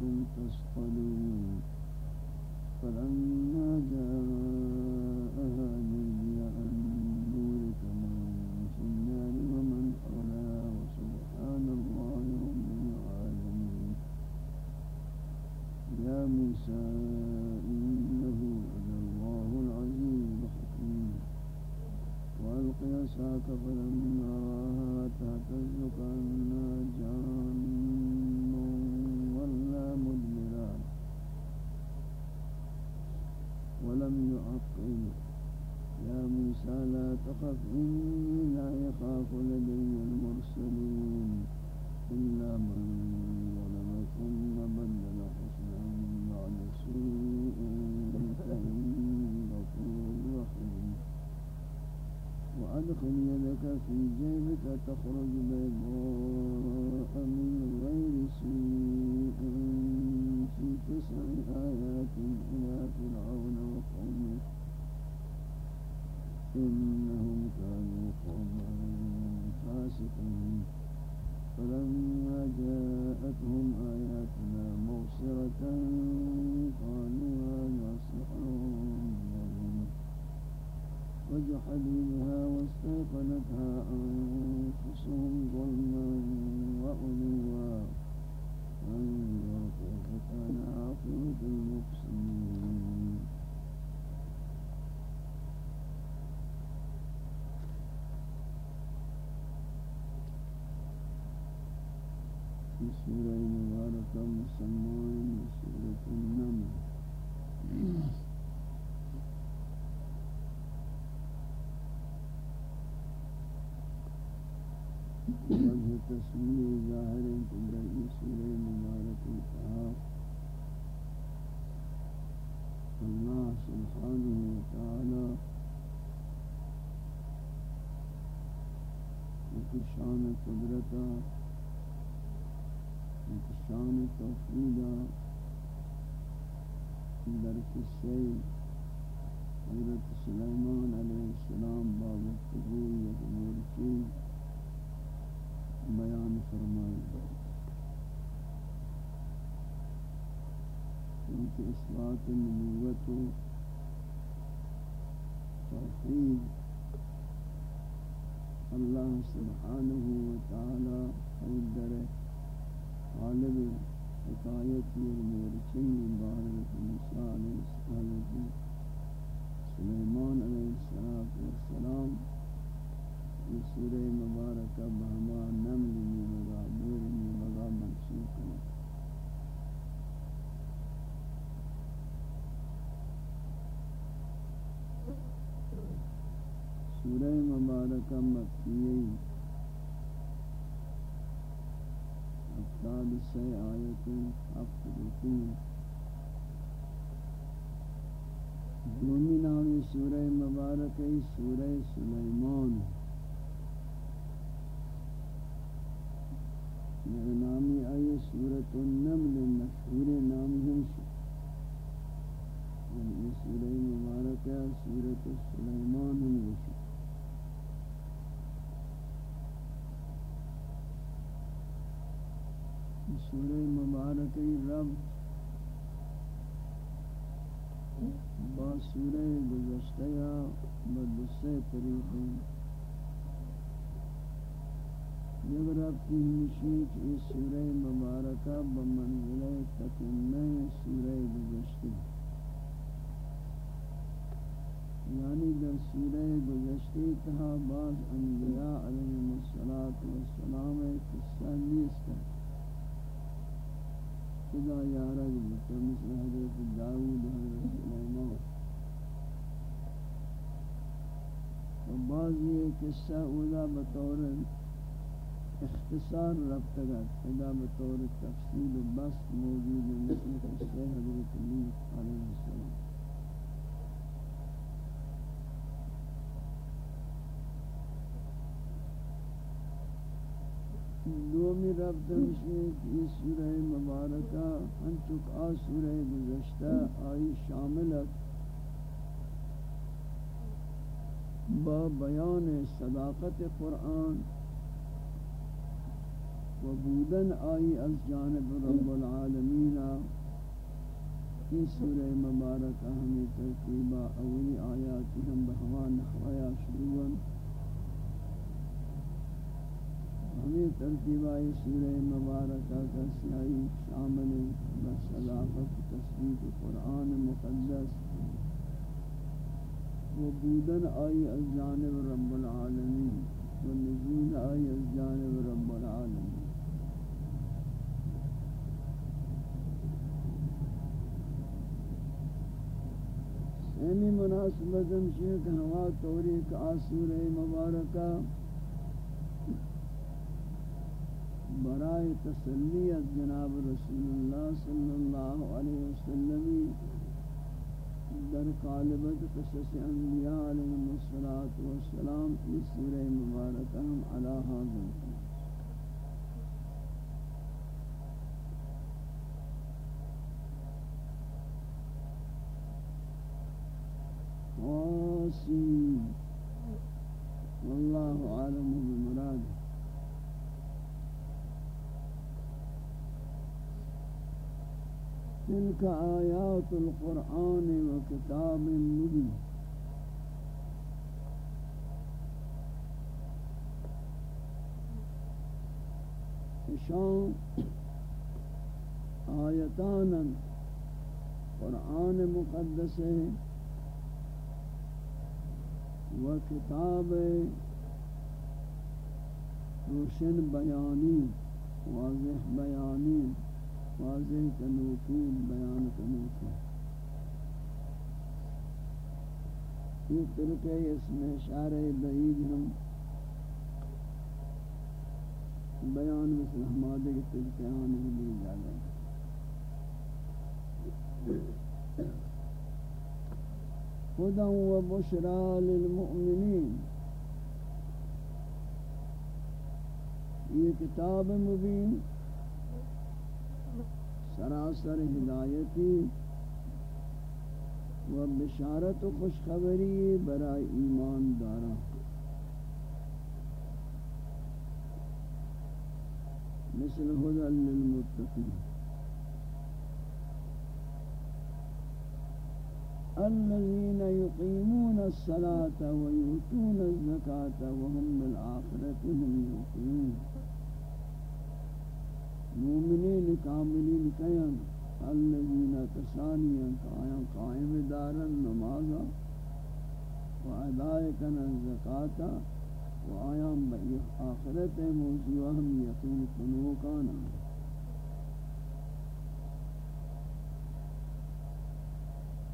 كنتم تسألون فلما تخرج بيضاء وجه تسمية ظاهر تبرئي سورة مباركة تها الله سبحانه وتعالى وكشان قدرتا وكشان توحيدا در قصه حضرت سلیمان علیہ السلام باب قبول یک مورچی بیان فرمائی کیونکہ اثبات نبوت و توحید اللہ سبحانہ وتعالی حیدر غالب حکایتی المورچی بارت موسیٰ علیہ السلام، سلیمان علیہ السلام یہ سورہ مبارکہ بہما نمل میں مگا مور میں مگا منسوخ ہے۔ سورہ مبارکہ مکیہ افتاد سے آیت ہفت رکو دومی نامی سورہ مبارکہ سورہ سلیمان۔ نامی آئی سورة النمل مشہور نام ہے یہ یعنی سورہ مبارکہ سورة سلیمان ہم گوشی سورہ مبارکہ رب با سورہ گزشتہ یا بدسے طریقے یہ رب کی ہمشی اس سورہ مبارکہ بمنزلہ تکمہ سورہ گزشتہ یعنی در سورہ گزشتہ تہا بعض انبیاء علیہ السلام قصہ نیست ہے۔ خدا یارگ بکر مثل حضرت داود حضرت سلیمان۔ و بعض یہ قصہ اولا بطور اختصار ربط گا خدا بطور تفصیل و بس موجود مثل قصہ حضرت لیت علیہ السلام۔ دومی رب دمشید یہ سورہ مبارکہ انچک آ سورہ گزشتہ آئی شاملت با بیان صداقت قرآن و بودن آئی از جانب رب العالمین یہ سورہ مبارکہ ہمیں ترتیبہ اولی آیات ہم بہوان نحویا شروعا ہمیں ترتیبہ سورہ مبارکہ کا سیائی شامل بصداقت تصدیق قرآن مقدس۔ و بودن آئی از جانب رب العالمین۔ و نزول آئی از جانب رب العالمین۔ اینی مناسبت ہمشی کہ ہوا توریک آسور مبارکہ برائے تسلیت جناب رسول اللہ صلی اللہ علیہ وسلم در قالبت قصص انبیاء علیہ السلام اس سورہ مبارکہ ہم علی حاضر والله أعلم بمراد تلك آيات القرآن وكتاب مبين شان آیتانا قرآن مقدس ہے و کتاب روشن بیانی، واضح بیانی، واضح کنوکین بیان کنوکین یہ طرقے اس میں اشارہ بعید ہم بیان مثل ہمادے کے طرقے آنے کے لیے جا بھی جاگا هدى وبشرى للمؤمنين. یہ کتاب مبین، سراسر ہدایتی و بشارت و خوشخبری برای ایمان دارا. مثل هدى للمتقین. الذين يقيمون الصلاة ويؤتون الزكاة وهم بالآخرة هم يوقنون. مؤمنين كاملين كيان الذين كسانيا قائم قائم دارا نمازا و الزكاة وآيام بأي و آیام بئی آخرت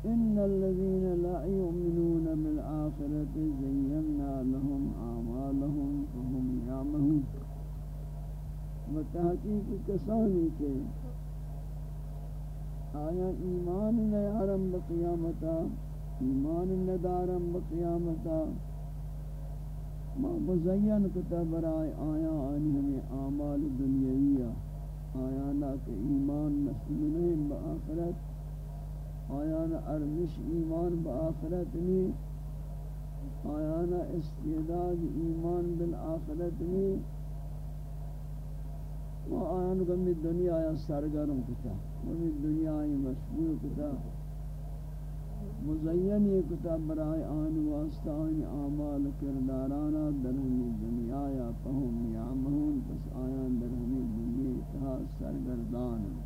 إن الذين لا يؤمنون بالآخرة زينا لهم أعمالهم فهم يعمهون وتحقیق کسانی کے آیا ایمان نیارم بقیامتا، ایمان ندارم بقیامتا، ما مزین کتا برائے آیا آنی ہمیں اعمال دنیاویہ، آیا نا کہ ایمان نصیب نہیں بآخرت آیان ارزش ایمان با آخرت نی، آیان استعداد ایمان بالآخرت نی. و آیان گمی دنیا یا سرگرم کتا گمی دنیا یا مشغول کتا. مزین یہ کتا برای آن واسطہ، آن اعمال کردارانا در ہمی دنیا یا پہم یا مہون پس آیان در ہمی دنیا اتحاد سرگردان.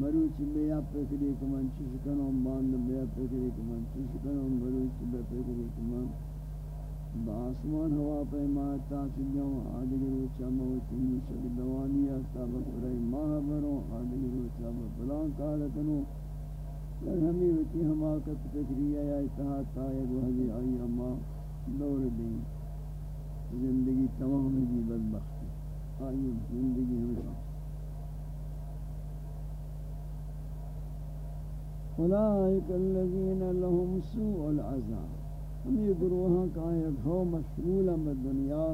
مروچ بیا پکری کمان چیز کنو باند بیا پکری کمان چیز کنو مروچ بیا پکری کمان با آسمان ہوا پہ ماتا چجاؤں آدھگی روچا موتی شک دوانی آستا بکرائی ماہ بروں آدھگی روچا بلان کارکنو لن ہمیں وتی حماقت فکری یا اتحاد تائید وحضی آئی اما دور دیں زندگی تمام ہی بدبخت آئی زندگی ہمیں اولئک الذین لهم سوء العذاب. ہم یہ گروہاں کا ایک ہو مشغول میں دنیا،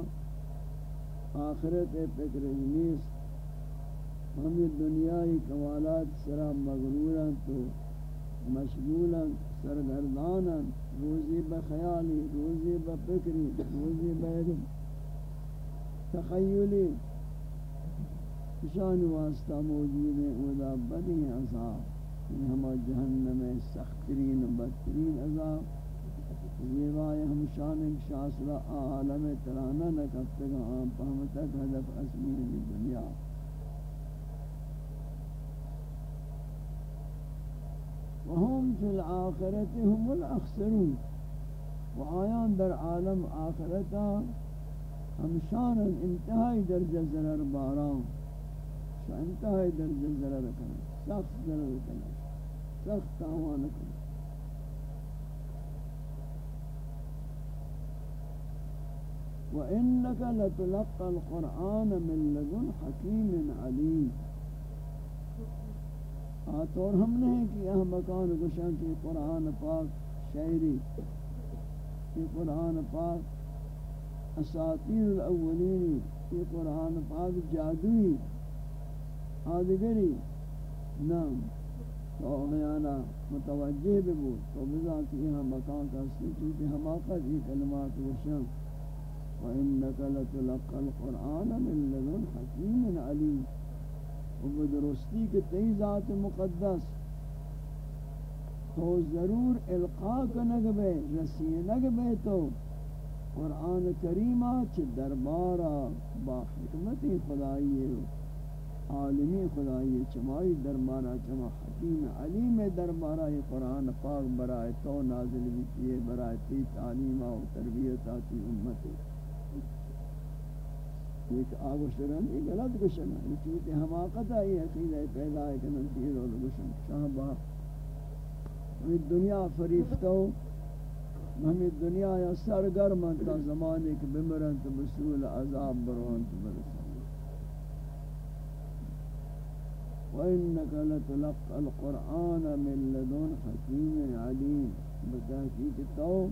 آخرت فکر نیست. ہم یہ دنیای کمالات سرا مغرورا تو مشغولا سرگردانا روزی بخیالی روزی بفکری روزی بہرم تخیلی. شان واسطہ موجود ہیں ادا بدی عذاب. یہ ہم جہنم سخترین بدترین عذاب زیبای ہم شان شاسرہ عالم ترانہ نہ نکفتگا آم پہمتک حدف اسمی دنیا۔ وهم في الآخرة هم الأخسرون وآيان در عالم آخرتا ہم شان انتہائی درجہ ضرر باران۔ شان انتہائی درجہ ضرر کرنا سخت ضرر کرنا سخت تاوان کرنا وَإِنَّكَ لَتُلَقَّ الْقُرْآنَ مِنْ لَدُنْ حَكِيمٍ عَلِيمٍ آتور ہم نے کہ یہ مکان گشن کی قرآن پاک شاعری یہ قرآن پاک اساطیر الاولین یہ قرآن پاک جادوی آدگری نام تو اغیانا متوجہ بھی تو بزا بذات یہ مکان کا سنچی کہ حماقت یہ جی کلمات گشن وإنك لتلقى القرآن من لدن حكيم عليم وہ درستی کے تئی ذات مقدس تو ضرور القاء کنگ بے رسینگ بے تو قرآن کریمہ چھ دربارا با حکمتی خدایی ہے۔ عالمی خدایی چمائی دربارا چما حکیم علیم دربارا یہ قرآن پاک برائے تو نازل بھی کیے، برائے تی تعلیمہ و تربیت آتی امتی ایک آگوشتران یہ غلط گوشن۔ ہے چونکہ حماقت ہے یہ عقیدہ پیدا ہے کہ نمتیر اور گوشن۔ صحابہ ہمیں دنیا فریفتہ ہو، ہمیں دنیا یا سرگرم تا زمانے کے بمرن تو بسول عذاب بروان تو برسان وَإِنَّكَ لَتُلَقَّ الْقُرْآنَ مِن لَدُنْ حَكِيمٍ عَلِيمٍ. بتحقیق تو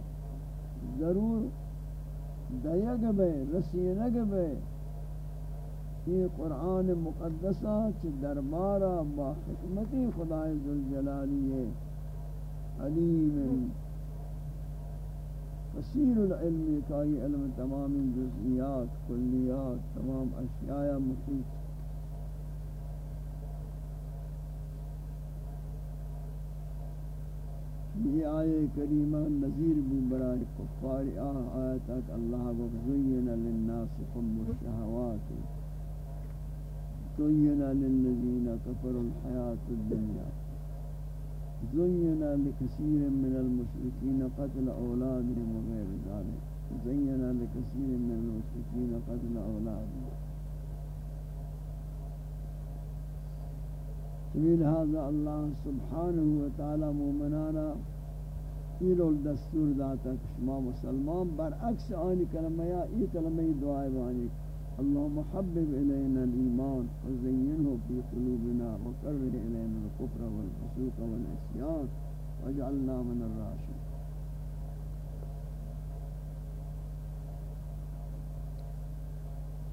ضرور. دیگ بے رسینگ بے یہ قرآن مقدسہ چ دربارہ با حکمتی خدای ذوالجلالی ہے علیم. العلم کائی علم تمام جزئیات کلیات تمام اشیاء محیط یہ آئے کریمہ نظیر بھی برائے کفار آیتک اللہ کو زین للناس حب الشہوات زين للذين كفروا الحياة الدنيا زين لكثير من المشركين قتل أولادهم وغير ذلك زين لكثير من المشركين قتل اولادهم أولادهم هذا الله سبحانه وتعالى مؤمنانا. ایلو الدستور داتا کشما مسلمان برعکس آنی کلمہ یا ای کلمہ دعائے بانی. اللهم حبب إلينا الإيمان وزينه في قلوبنا وكره إلينا الكفر والفسوق والعصيان واجعلنا من الراشدين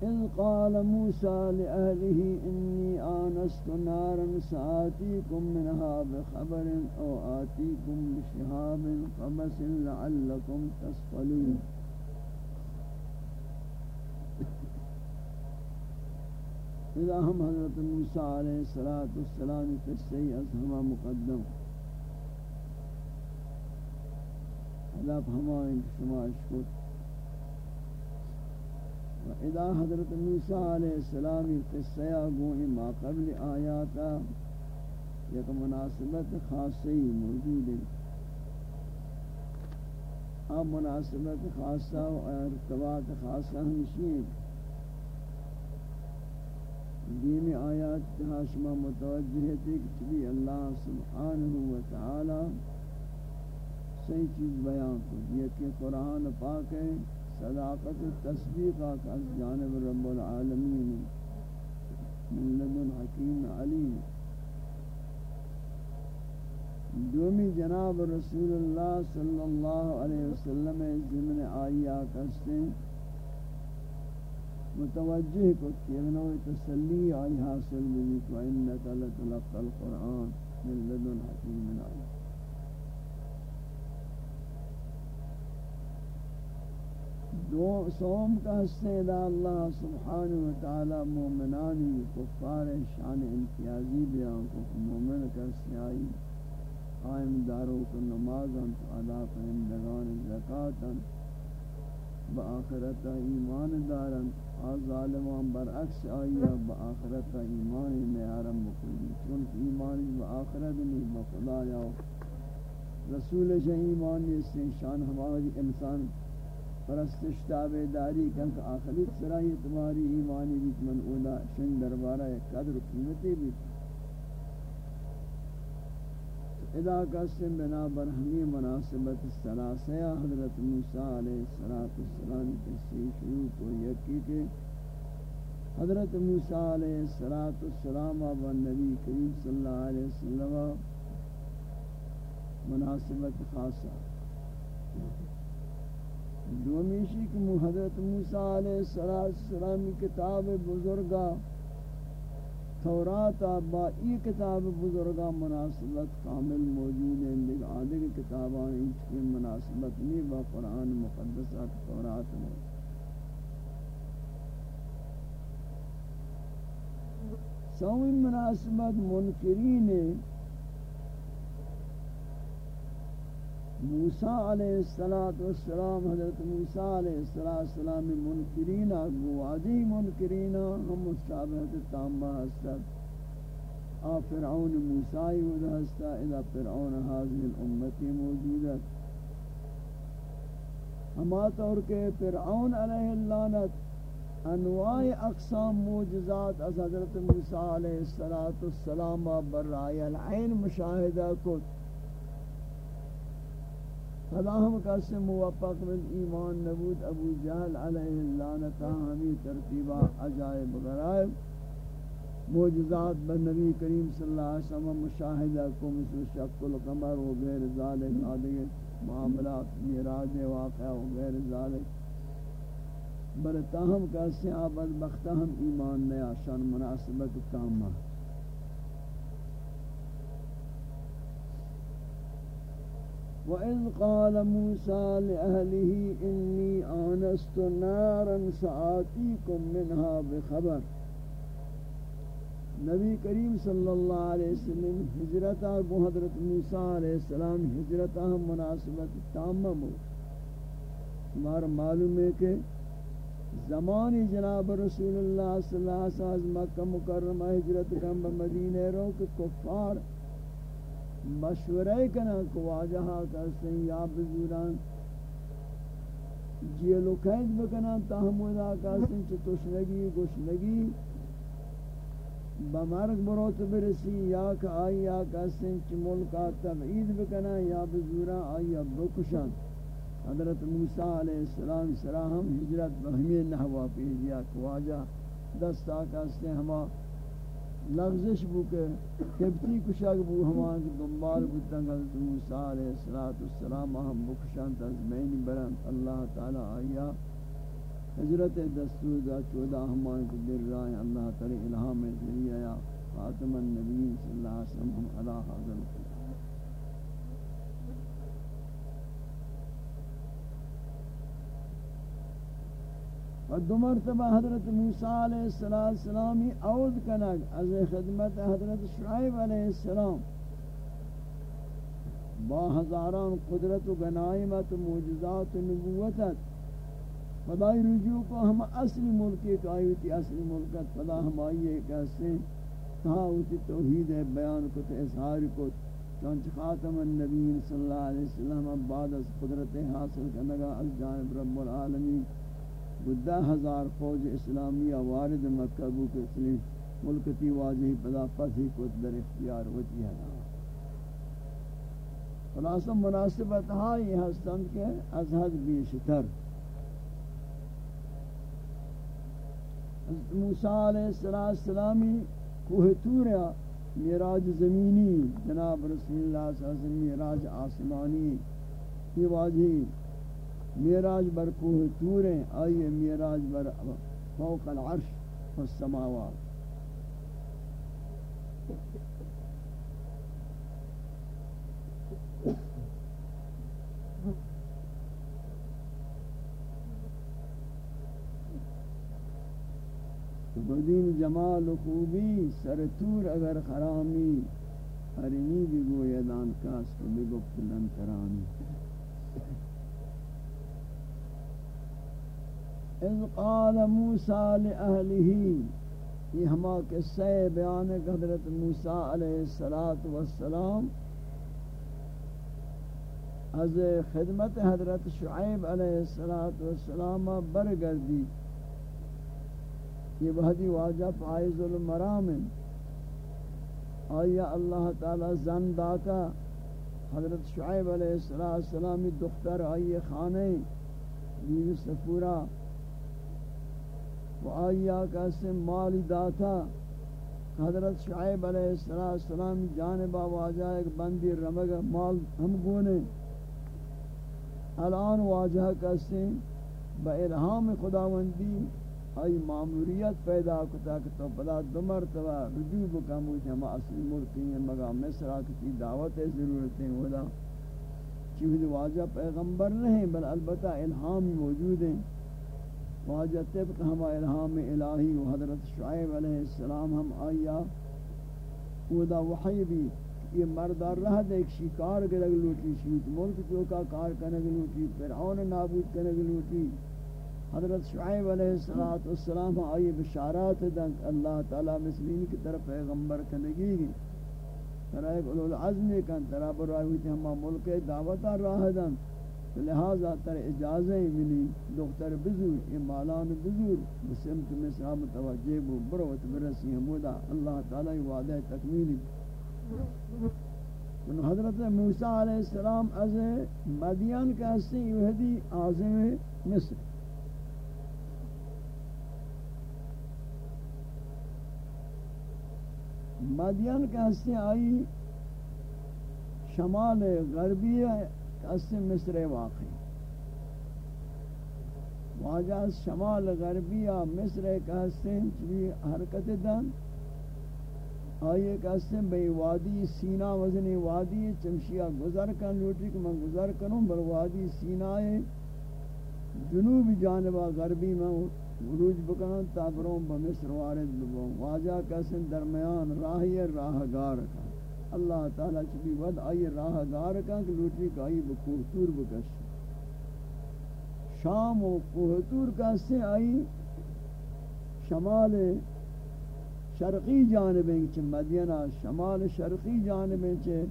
إذ قال موسى لأهله إني آنست نارا سآتيكم منها بخبر أو آتيكم بشهاب قبس لعلكم تصطلون اذا ہم حضرت موسیٰ علیہ السلام قصے از ہما مقدم. حضرت ہمائن شما شکر و اذا حضرت موسیٰ علیہ السلام قصے گوئی ما قبل آیاتا، یک مناسبت خاصی موجود ہے۔ اب مناسبت خاصہ و ارتباط خاصہ ہمشی ہیں۔ دین آیات ہاشمہ متوجہ ہے کہ چلی اللہ سبحانہ و تعالی صحیح چیز بیان کو یہ کہ قرآن پاک ہے۔ صداقت تصدیق کا جانب رب العالمین من لدن حکیم علیم دومی جناب رسول اللہ صلی اللہ علیہ وسلم ضمن آیات ہیں متوجہ کو کہنا تسلی آئی حاصل بھی تو انکا لتلقى القرآن من لدن حکیم علیم دو سوم کا حصے اللہ سبحانہ وتعالی مومنانی کفار شان امتیازی بیان کو مومن کا سیائی قائم دارو کو نمازاں ادا کنندگان زکاتاں با آخرت ایمان دارن۔ آ ظالمان برعکس آیا با ایمان میارم بکنی چون ایمان با آخرت نہیں یا رسول جہ ایمان نیستیں شان ہماری انسان پرستش تابع داری کنک آخری سرائی تمہاری ایمانی بیت من اولا شن دربارہ قدر قیمتی بیت. ادا قسم بنا برہمی مناسبت سلاسیہ حضرت موسیٰ علیہ السلام کسی شروع کو یکی کے حضرت موسیٰ علیہ السلام و نبی کریم صلی اللہ علیہ وسلم مناسبت خاصہ. دومیشی کہ حضرت موسیٰ علیہ السلام کتاب بزرگا تورات با ای کتاب بزرگا مناسبت کامل موجود ہیں، لیکن آدھے کی کتابان کی مناسبت نہیں، با قرآن مقدسات تورات میں۔ سوئی مناسبت منکرین موسیٰ علیہ السلام حضرت موسیٰ علیہ السلام منکرین اگوادی منکرین، ہم مشابہت تامہ ہستت آ فرعون موسیٰ ودہ ہستا اذا فرعون حاضر الامتی موجودت ہما طور کے فرعون علیہ اللعنت، انواع اقسام موجزات از حضرت موسیٰ علیہ السلام، برائے العین مشاہدہ کو فلا ہم کسی موفق من ایمان نبود، ابو جہل علیہ اللعنتا ہمی ترتیبہ عجائب غرائب موجزات بن نبی کریم صلی اللہ علیہ وسلم مشاہدہ کو مثل شک القمر و غیر ذالک، آدھے معاملات میراج واقع و غیر ذالک۔ برتاہم کسی آباد بختہ ہم ایمان نیا، شان مناسبت تامہ وَإِذْ قَالَ مُوسَى لِأَهْلِهِ إِنِّي آنَسْتُ نَارًا سَآتِيكُم مِّنْهَا بِخَبَرٍ۔ نبی کریم صلی اللہ علیہ وسلم ہجرتہ کو حضرت موسیٰ علیہ السلام ہجرتہ مناسبت تامم ہو ہمارا معلوم ہے کہ زمانی جناب رسول اللہ صلی اللہ علیہ وسلم مکہ مکرمہ ہجرت کم بمدینہ رو کہ کفار مشورے کنا کو واجہا کرتے ہیں یا بزوران جیلو قید بکنا تحمودا کرتے ہیں چھ تشنگی، گشنگی بمرگ بروت برسی یا کہ آئی یا کرتے ہیں چھ ملکا تبعید بکنا یا بزوران آئی بکشن۔ حضرت موسیٰ علیہ السلام سراہم ہجرت بہمی نحوہ پیجیا کہ واجہ دستا کرتے ہیں لفظش بو کہ کبتی کشاک بو ہمان کی دنبال بودتن حضرت موسیٰ علیہ السلام ہم بکشان تزمین برن اللہ تعالی آیا۔ حضرت دستور دا چودہ ہمان کو در رائے اللہ تعالی الہام ذریعہ خاتم النبی صلی اللہ علیہ وسلم علیہ حضرت و دو مرتبہ حضرت موسیٰ علیہ السلام عوض کنگ از خدمت حضرت شعیب علیہ السلام. با ہزاران قدرت و غنائمت و موجزات و نبوتت. فدای رجوع کو ہم اصلی ملکی کا آئیوتی اصلی ملکت فدا ہم آئیے کہستے تہا ہوتی توحید بیان کو تو اظہار کو چونچ خاتم النبیین صلی اللہ علیہ وسلم بعد از قدرت حاصل کرنگا از جانب رب العالمین. بدہ ہزار فوج اسلامی وارد مکہ بو کے اسلام ملک تی واجہی پدا فتح کو در اختیار ہوتی جی ہے۔ خلاصہ مناسبت ہائی ہستند کے از حد بیشتر۔ موسیٰ علیہ السلامی کوہ توریا میراج زمینی، جناب رسول اللہ صلی اللہ علیہ وسلم میراج آسمانی، یہ واجہی میراج بر کوہ طور ہیں آئیے میراج بر فوق العرش والسماوات بدین جمال و خوبی، سر تور اگر خرامی حرمی بھی گویدان کاس کو بگو پلن کرانی اذ قال موسیٰ لأہلہی، یہ ہما قصہ بیان حضرت موسیٰ علیہ السلام از خدمت حضرت شعیب علیہ السلام برگردی۔ یہ بہدی واجہ فائز المرام آیا اللہ تعالی زن داتا حضرت شعیب علیہ السلام دختر آئی خانے بیوی سفورہ۔ و آیا کا اسم داتا حضرت شعیب علیہ السلام جانب واجہ ایک بندی رمگ مال ہم گونے۔ الان واجہ کا با الہام خداوندی آئی معموریت پیدا کتا کہ تو بلا دو مرتبہ رجوع بکم بکامو ہم اصلی ملکی ہیں مگا مصرہ کی دعوت ہے ضرورتیں ودا چیز واجہ پیغمبر نہیں، بل البتہ الہام موجود ہیں۔ واجہ طبق ہما الہام الہی و حضرت شعیب علیہ السلام ہم آیا ودا وحی بھی یہ مردار رہ دے ایک شکار کے لگ لوٹی، شیط ملک تو کا کار کنگ لوٹی، فرعون نابود کنگ لوٹی۔ حضرت شعیب علیہ السلام آئی بشارات دن اللہ تعالی مسلمین کی طرف پیغمبر کنگی گی ترہ ایک کن ترہ برائی ہوئی تھی ہما ملک دعوتا راہ دن لہذا تر اجازہ ملی۔ دختر بزور امالان بزور بسمت مصرہ متوجہ بو۔ بروت برسی حمودہ اللہ تعالی وعدہ تکمیلی من حضرت موسیٰ علیہ السلام از مدین کا حصی یہدی آزم مصر۔ مدین کا حصی آئی شمال غربی اس مصر واقع واجہ شمال غربی مصر کا حسن چوی حرکت دن آئیے کہ حسن بے وادی سینہ وزنی وادی چمشیہ گزر کن، لوٹی کہ میں گزر کنوں بل وادی سینہ جنوب جانبہ غربی میں عروج بکنن تابروں بمصر وارد ببوں واجہ کا حسن درمیان راہی راہ گار کا اللہ تعالی چبی ود آئی راہ گار کا کہ لوٹی کا آئی بکوہتور بکش۔ شام و کوہتور کا سے آئی؟ شمال شرقی جانبیں چھ مدینہ شمال شرقی جانبیں چھ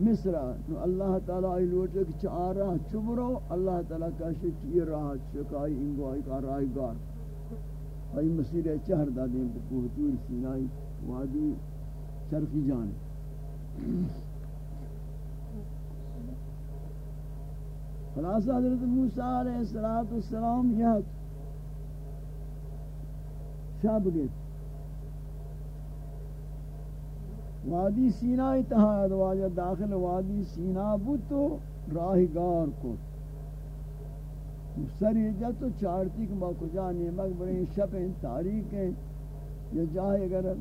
مصر۔ نو اللہ تعالی آئی لوٹے کہ چھ آرہ چبرو اللہ تعالی کا شکی راہ چکائی انگو آئی کا راہ گار۔ آئی مسیر چہر دادیں بکوہتور سینائی وادی شرقی جانب۔ خلاص حضرت موسیٰ علیہ السلام یہ شب گئے۔ وادی سینہ اتحاد واجہ داخل وادی سینہ بود تو راہ گار کو سری جب تو چارتی کما کجا نیمک بڑی شپیں تاریخیں یہ جاہے اگر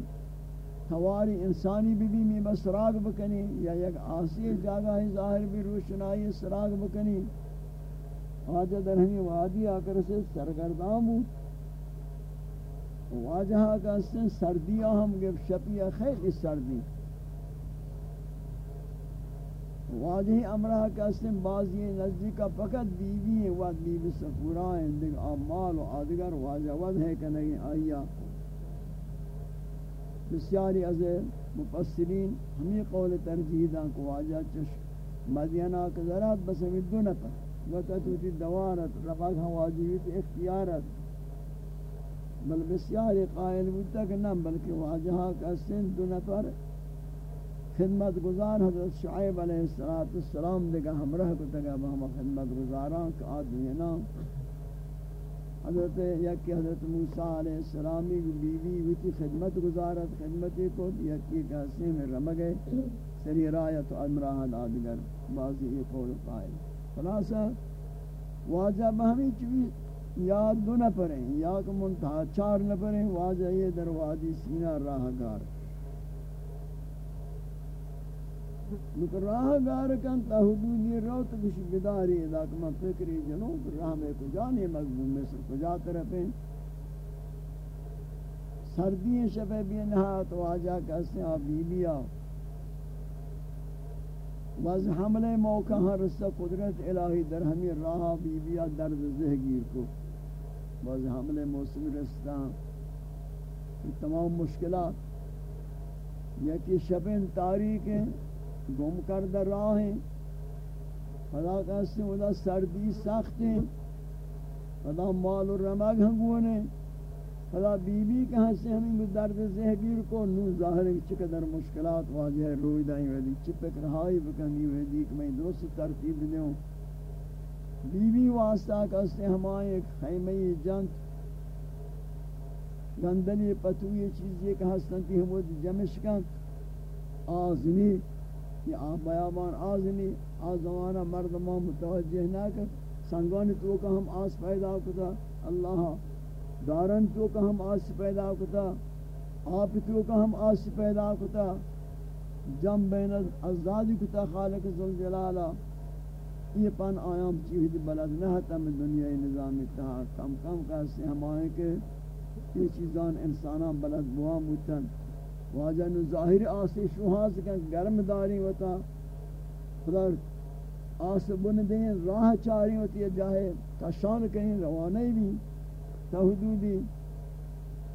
تواری انسانی بھی بھی میں سراغ بکنی، یا یک آسی جاگہ ظاہر بھی روشنائی سراغ بکنی۔ واجہ در ہمیں وادی آکر سے سرگردام ہوں واجہ کا سن سردیاں ہم گفت شپیہ خیلی سردی۔ واجہ امرہ کا سن بازی نزدیک کا فقط بیوی ہے، وقت بیوی سفورائیں، دیکھ آمال و آدگر واجہ ود ہے کہ نہیں آئیا بسیاری از مفسرین ہمیں قول ترجیح دان کو واجہ چش مدینہ کے ذرات بس ہمیں دو نفر وقت دوارت رفاق ہم واجبیت اختیارت۔ بل بسیاری قائل بودتا کہ نہ، بلکہ واجہا کا سن دو نفر خدمت گزار حضرت شعیب علیہ السلام دیکھا ہمراہ کو تگا ہم خدمت گزاران کہ آدمی نام۔ حضرت یکی حضرت موسیٰ علیہ السلامی بی بی ویتی خدمت گزارت، خدمتی کو یکی کہاستے میں رمگے سری رایت و امراحت آدگر، بعضی یہ قول قائل۔ خلاصہ، واجہ بہمی چوی یاد دو نہ پڑیں یا کہ منتحہ چار نہ پڑیں، واجہ یہ دروازی سینہ راہ گار لیکن راہ گار کن تا حدودی رو تو کچھ بداری. ادا کہ میں فکری جنوں راہ میں کجا نہیں مضمون میں سر کجا طرف ہیں سردی شفے بھی نہایت واجہ کہتے ہیں بی بی آؤ واز حمل موقع ہر رسہ قدرت الہی در ہمیں راہ بی بی درد زہگیر کو. واز حمل موسم رسہ تمام مشکلات. یکی شبین تاریخ ہیں گم کردہ راہ ہیں۔ خدا کہتے ہیں ادا سردی سخت ہیں۔ خدا مال و رمگ ہنگونے خدا بی بی کہاں سے ہمیں درد زہگیر کو نو ظاہر ہے چقدر مشکلات واجہ روی دائیں ویدی چپک رہائی بکنی ویدی کہ میں دوست ترتیب دیوں بی بی واسطہ کہتے ہیں ہمائیں ایک خیمہی جنت۔ گندنی پتوی چیزی کہ ہستن تی ہم جمش کن آزنی یہ آب بیابان آزنی آزوانا مردمان متوجہ نہ کر سنگانی تو کہ ہم آس پیدا کتا، اللہ دارن تو کہ ہم آس پیدا کتا، آپ تو کہ ہم آس پیدا کتا۔ جم بین ازدادی کتا خالق ذوالجلالہ یہ پن آیام چیز بلد نہ تم دنیا نظام اتحاد کم کم کا سے ہم آئیں کہ یہ چیزان انسانان بلد بوام بوتن واجہ نو ظاہر آسی شوہاز کن گرم داری ہوتا، خدا آس بن دیں، راہ چاری ہوتی ہے، جاہے تشان کہیں روانے بھی، تا حدودی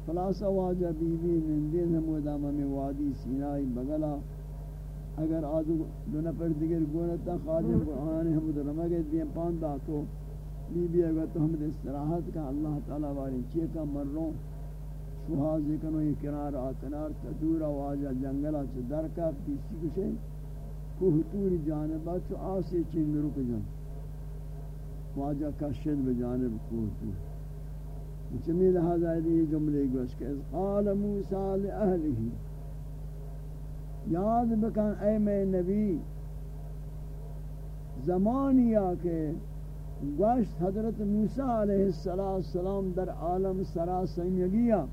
خلاصہ واجہ بی بی نندین ہمودا میں وادی سینائی بگلا اگر آدھو دو نفر دیگر گونتا خادم قرآن حمد رمگے دیں پاندہ تو بی بی اگر تو ہم استراحت کا اللہ تعالی واری چیئے کا مروں شوہاز جی کنو یہ کنار آکنار تدور آواجہ جنگلہ چھ درکا پیسی کشے کوہ توری جانبا چو آسی چین رک جن واجہ کشد بجانب کوہ تور چمی اچھا لہذا یہ جملے گوش کہ قال موسیٰ لأہلہی۔ یاد بکن اے میں نبی، زمانی آکے گوشت حضرت موسیٰ علیہ السلام در عالم سرا سنگیا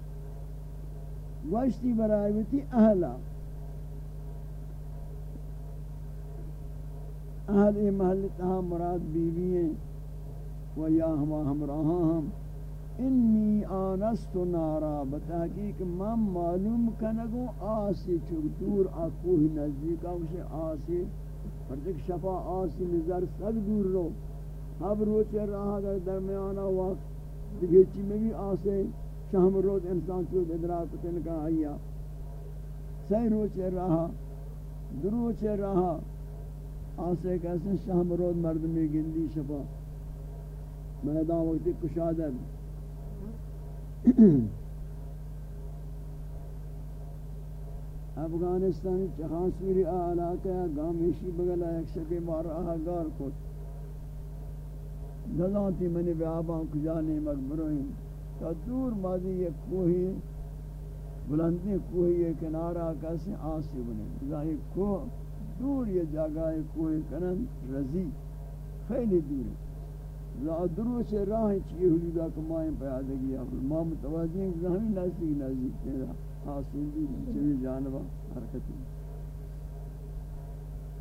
گوشتی برای بیتی اہلا اہل ای محل تہا مراد بیوی ہیں، و یا ہما ہمراہاں ہم۔ انی آنست نارا، بتحقیق من معلوم کنگو، آسی چک دور آکوہ نزدیکا وشے آسی۔ پرچک شفا آسی نظر سگ دور رو۔ ہم روچے رہا اگر درمیانا وقت، دیگه میں بھی آسے شام روز انسان چود ادراک کتن کا آیا سی روچے رہا دروچے رہا۔ آسے کیسے شام روز مرد میں گندی شفا۔ میدان وقتی کشادت افغانستانی چخان سوری آلاکہ گامیشی بگلا ایک شکے مار آہا گار کت دلانتی منی بے آبان کجانے مقبروہیں تا دور ماضی یہ کوہی، بلندی کوہی یہ کنارہ کیسے آسی بنے۔ ظاہر کوہ دور یہ جگہ کوہی کنن رضی، خیلی دور ہے۔ لا درو سے راہ چیئے حدودہ کمائیں پیادہ گیا ما متوازی ہیں کہ ہمیں نزدیک نزدیک تیرا حاصل دی چوی جانبہ حرکتی۔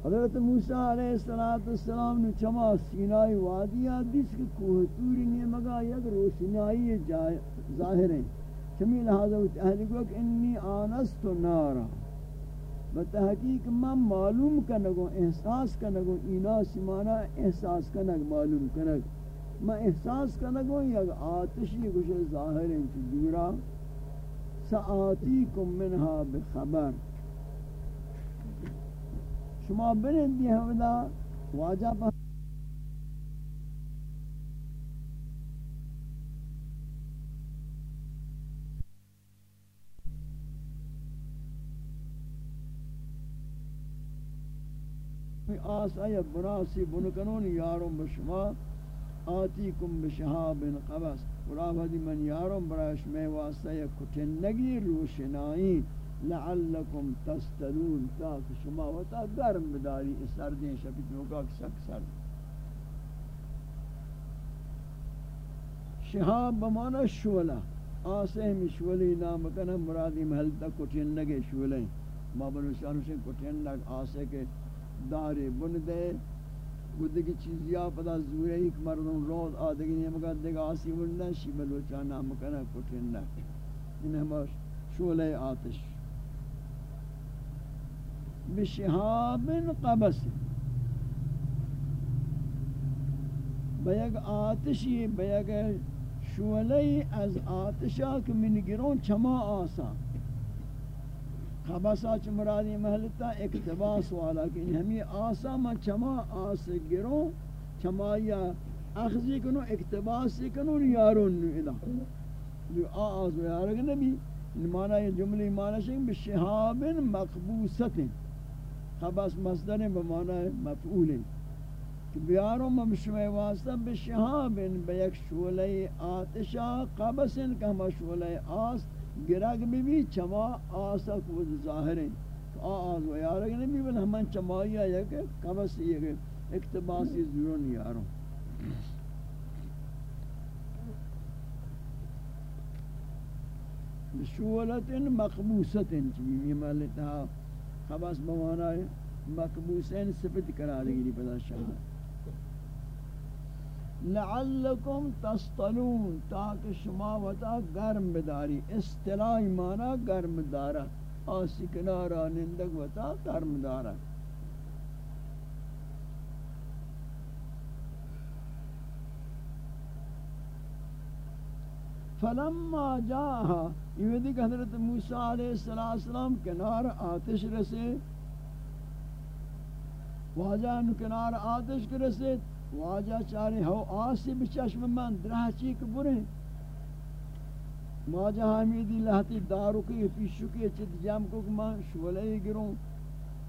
حضرت موسیٰ علیہ السلام نے چما سینائی وادیا دیس کے کوہ توری نے مگا یک روشنائی ظاہر ہیں چمی لہذا اہلی کو کہ انی آنست نارا۔ بتحقیق من معلوم کنگو احساس کنگو اینا سمانا احساس کنگ، معلوم کنگ۔ میں احساس کنگو یک آتشی کچھ ظاہر ہیں چی دورا سآتیکم منها بخبر۔ شما برندی ہمدا واجہ پر۔ آس آیا براسی بنکنون یارم بشما آتی کم بشہاب قبس۔ قرآن حدی من یارم براش میں واسطہ یا کٹنگی روشنائی لعلکم تسترون. تاک شما وتا گرم بداری سردیں شپیت نوکا سک سرد شہاب بمانا شولہ آسے ہمی شولی، نام کنا مرادی محل تک کٹھن لگے شولیں ما بنو سے کٹھن لگ آسے کے دارے بن دے گدگی چیزیا پدا زورے ایک مردوں روز آدگی نہیں مگا دیگا آسی بن دے شیبلو چانا مکنا کٹھن لگ انہیں ہمارے شعلہ آتش. بشہاب قبس. بیگ آتشی بیگ شعلہ از آتشا کہ من گرون چما آسا. قبسا چ مرادی محلتا اقتباس والا کہ ہمیں آسا ما چما آس گرون، چما یا اخذی کنو، اقتباسی کنو، یارون نو جو آز و یارگ نبی معنی یہ جملی معنی شنگ بشہاب مقبوست خباس مصدر بمعنی مفعول کہ بیارو ممشوع واسطہ بشہاب بیک شولے آتشا قبسن کما شولے آس گرگ بھی بھی چما آسا کو ظاہر ہیں آز و یارگ نبی بل ہمیں چمائی آیا کہ قبس یہ اقتباسی ضرور نہیں یاروں بشولت مقبوست چیزی مالتا خباس بمانا مقبوسین صفت قرار گیری پدا شاہ لعلکم تستلون تاکہ شما وطا گرم بداری استلائی مانا گرم دارا آسی کنارا نندگ وطا گرم دارا فلما جاءها یہ دیکھ حضرت موسیٰ علیہ السلام کنار آتش رسے۔ واجہ کنار آتش کے رسے۔ واجہ چارے ہو آسی بچشم من درہ چیک برے۔ واجہ حمیدی لہتی دارو کے پیشو کے چت جام کو من شولے گروں۔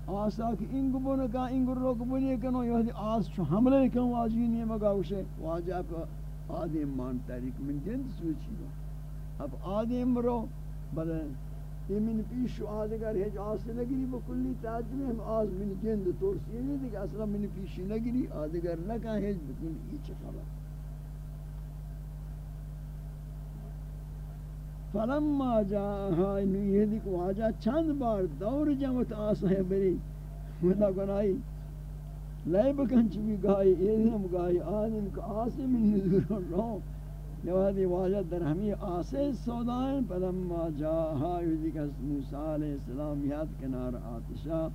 آسا کہ انگ بنے کا انگ رو کو کنو۔ یہ آس چو حملے کن واجی نہیں مگا اسے واجہ کو آدم مان تاریک من جند سوچی گا۔ اب آدم رو، بلے یہ من پیش آدگر ہے جو آس نگری بکلی تاجمہ ہم آز من جند تورسی نہیں دیکھ اصلا من پیش نگری آدگر نکا ہے بکلی ایچ خبر فلما جاءها انو یہ دیکھ واجہ چند بار دور جمعت آسا ہے بری۔ مدہ گنائی لے بکن چوی گائی ایدیم گائی آدم کا آسے من نزور رو نوادی واجہ در ہمی آسے سودائیں پلما جاہا یودی کس موسیٰ علیہ السلام یاد کنار آتشا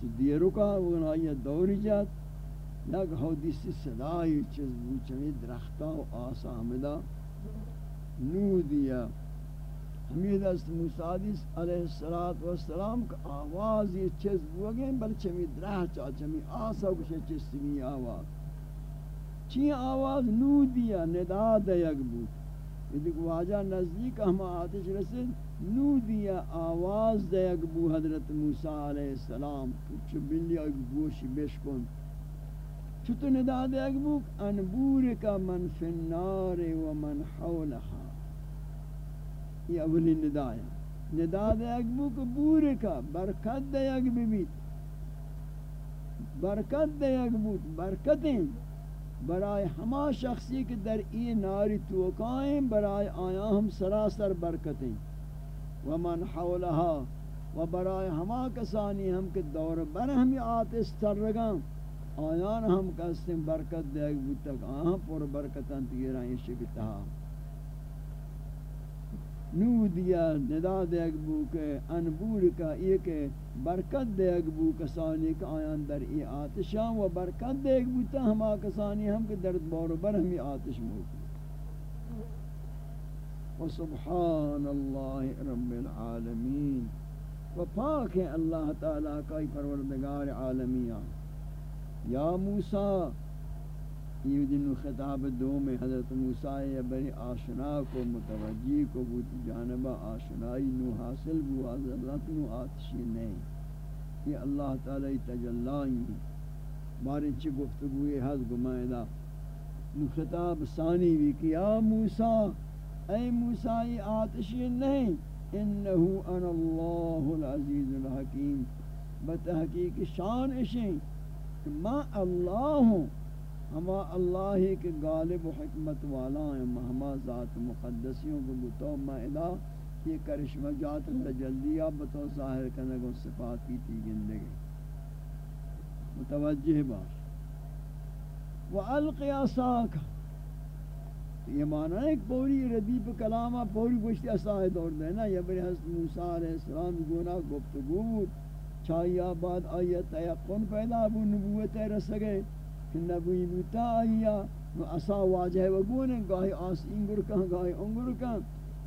چی دیرو کا وگنائی دوری جات یک حودی سی صدای چیز بوچمی درختہ و آسا حمدہ نو دیا حمید است موسیٰ علیہ السلام کا آواز یہ چیز بوگیں بل چمی درہ چا، چمی آسا کچھ چیز چستمی آواز. چی آواز؟ نو دیا ندا دیگ بود. یہ دیکھ واجہ نزدیک ہم آتش رسید نو دیا آواز دیگ بو حضرت موسیٰ علیہ السلام. چو بلی آگ گوشی بشکن. چھتو ندا دیگ بو انبورک من فی النار و من حولها. یہ اولی ندا ہے۔ ندا دے اگ کو بورے کا برکت دے اگ بیت برکت دے اگ بوت برکتیں برائے ہما شخصی کے در ای ناری توکائیں، برائے آیا ہم سراسر برکتیں ومن حولها و برائے ہما کسانی ہم کے دور بر ہم آتش تر رگاں۔ آیان ہم کسیں برکت دے اگ تک آہاں پر برکتاں تیرا یہ شکتہا نو دیا ندا دیگ بو کہ انبور کا یہ کہ برکت دیگ بو کسانی کا آیان در ای آتشان و برکت دیگ بو تا ہما کسانی ہم کے درد بارو بر ہمی آتش موجود و سبحان اللہ رب العالمین۔ و پاک ہے اللہ تعالیٰ کا پروردگار عالمیان یا موسیٰ یہ دن خطاب دو میں حضرت موسیٰ بری آشنا کو متوجی کو بوتی جانبہ آشنائی نو حاصل بو حضرت نو آتشی نہیں یہ اللہ تعالی تجلائی بارے چی گفتگوی حض گمائدہ۔ نو خطاب ثانی بھی کہ یا موسیٰ، اے موسیٰ، یہ آتشی نہیں انہو ان اللہ العزیز الحکیم۔ بتحقیق شان اشیں کہ ما اللہ ہوں۔ ہما اللہ کے غالب و حکمت والا ہیں، ہما ذات مقدسیوں کو بتو مائدہ یہ کرشمہ جات تجلیہ بتو ظاہر کرنے کو صفات کی تھی گندگی متوجہ باش وَأَلْقِ عَصَاكَ یہ معنی ہے کہ پوری ردیب کلامہ پوری گوشتی اسائے دور دینا یا بری حضرت موسیٰ علیہ السلام گونا گفتگو بود چاہیا بعد آیت تیقن پیدا بو نبوت رسگے کہ نبوی بوتا آیا نو اسا واجہ و گونے، گاہی آس انگر کن، گاہی انگر کن۔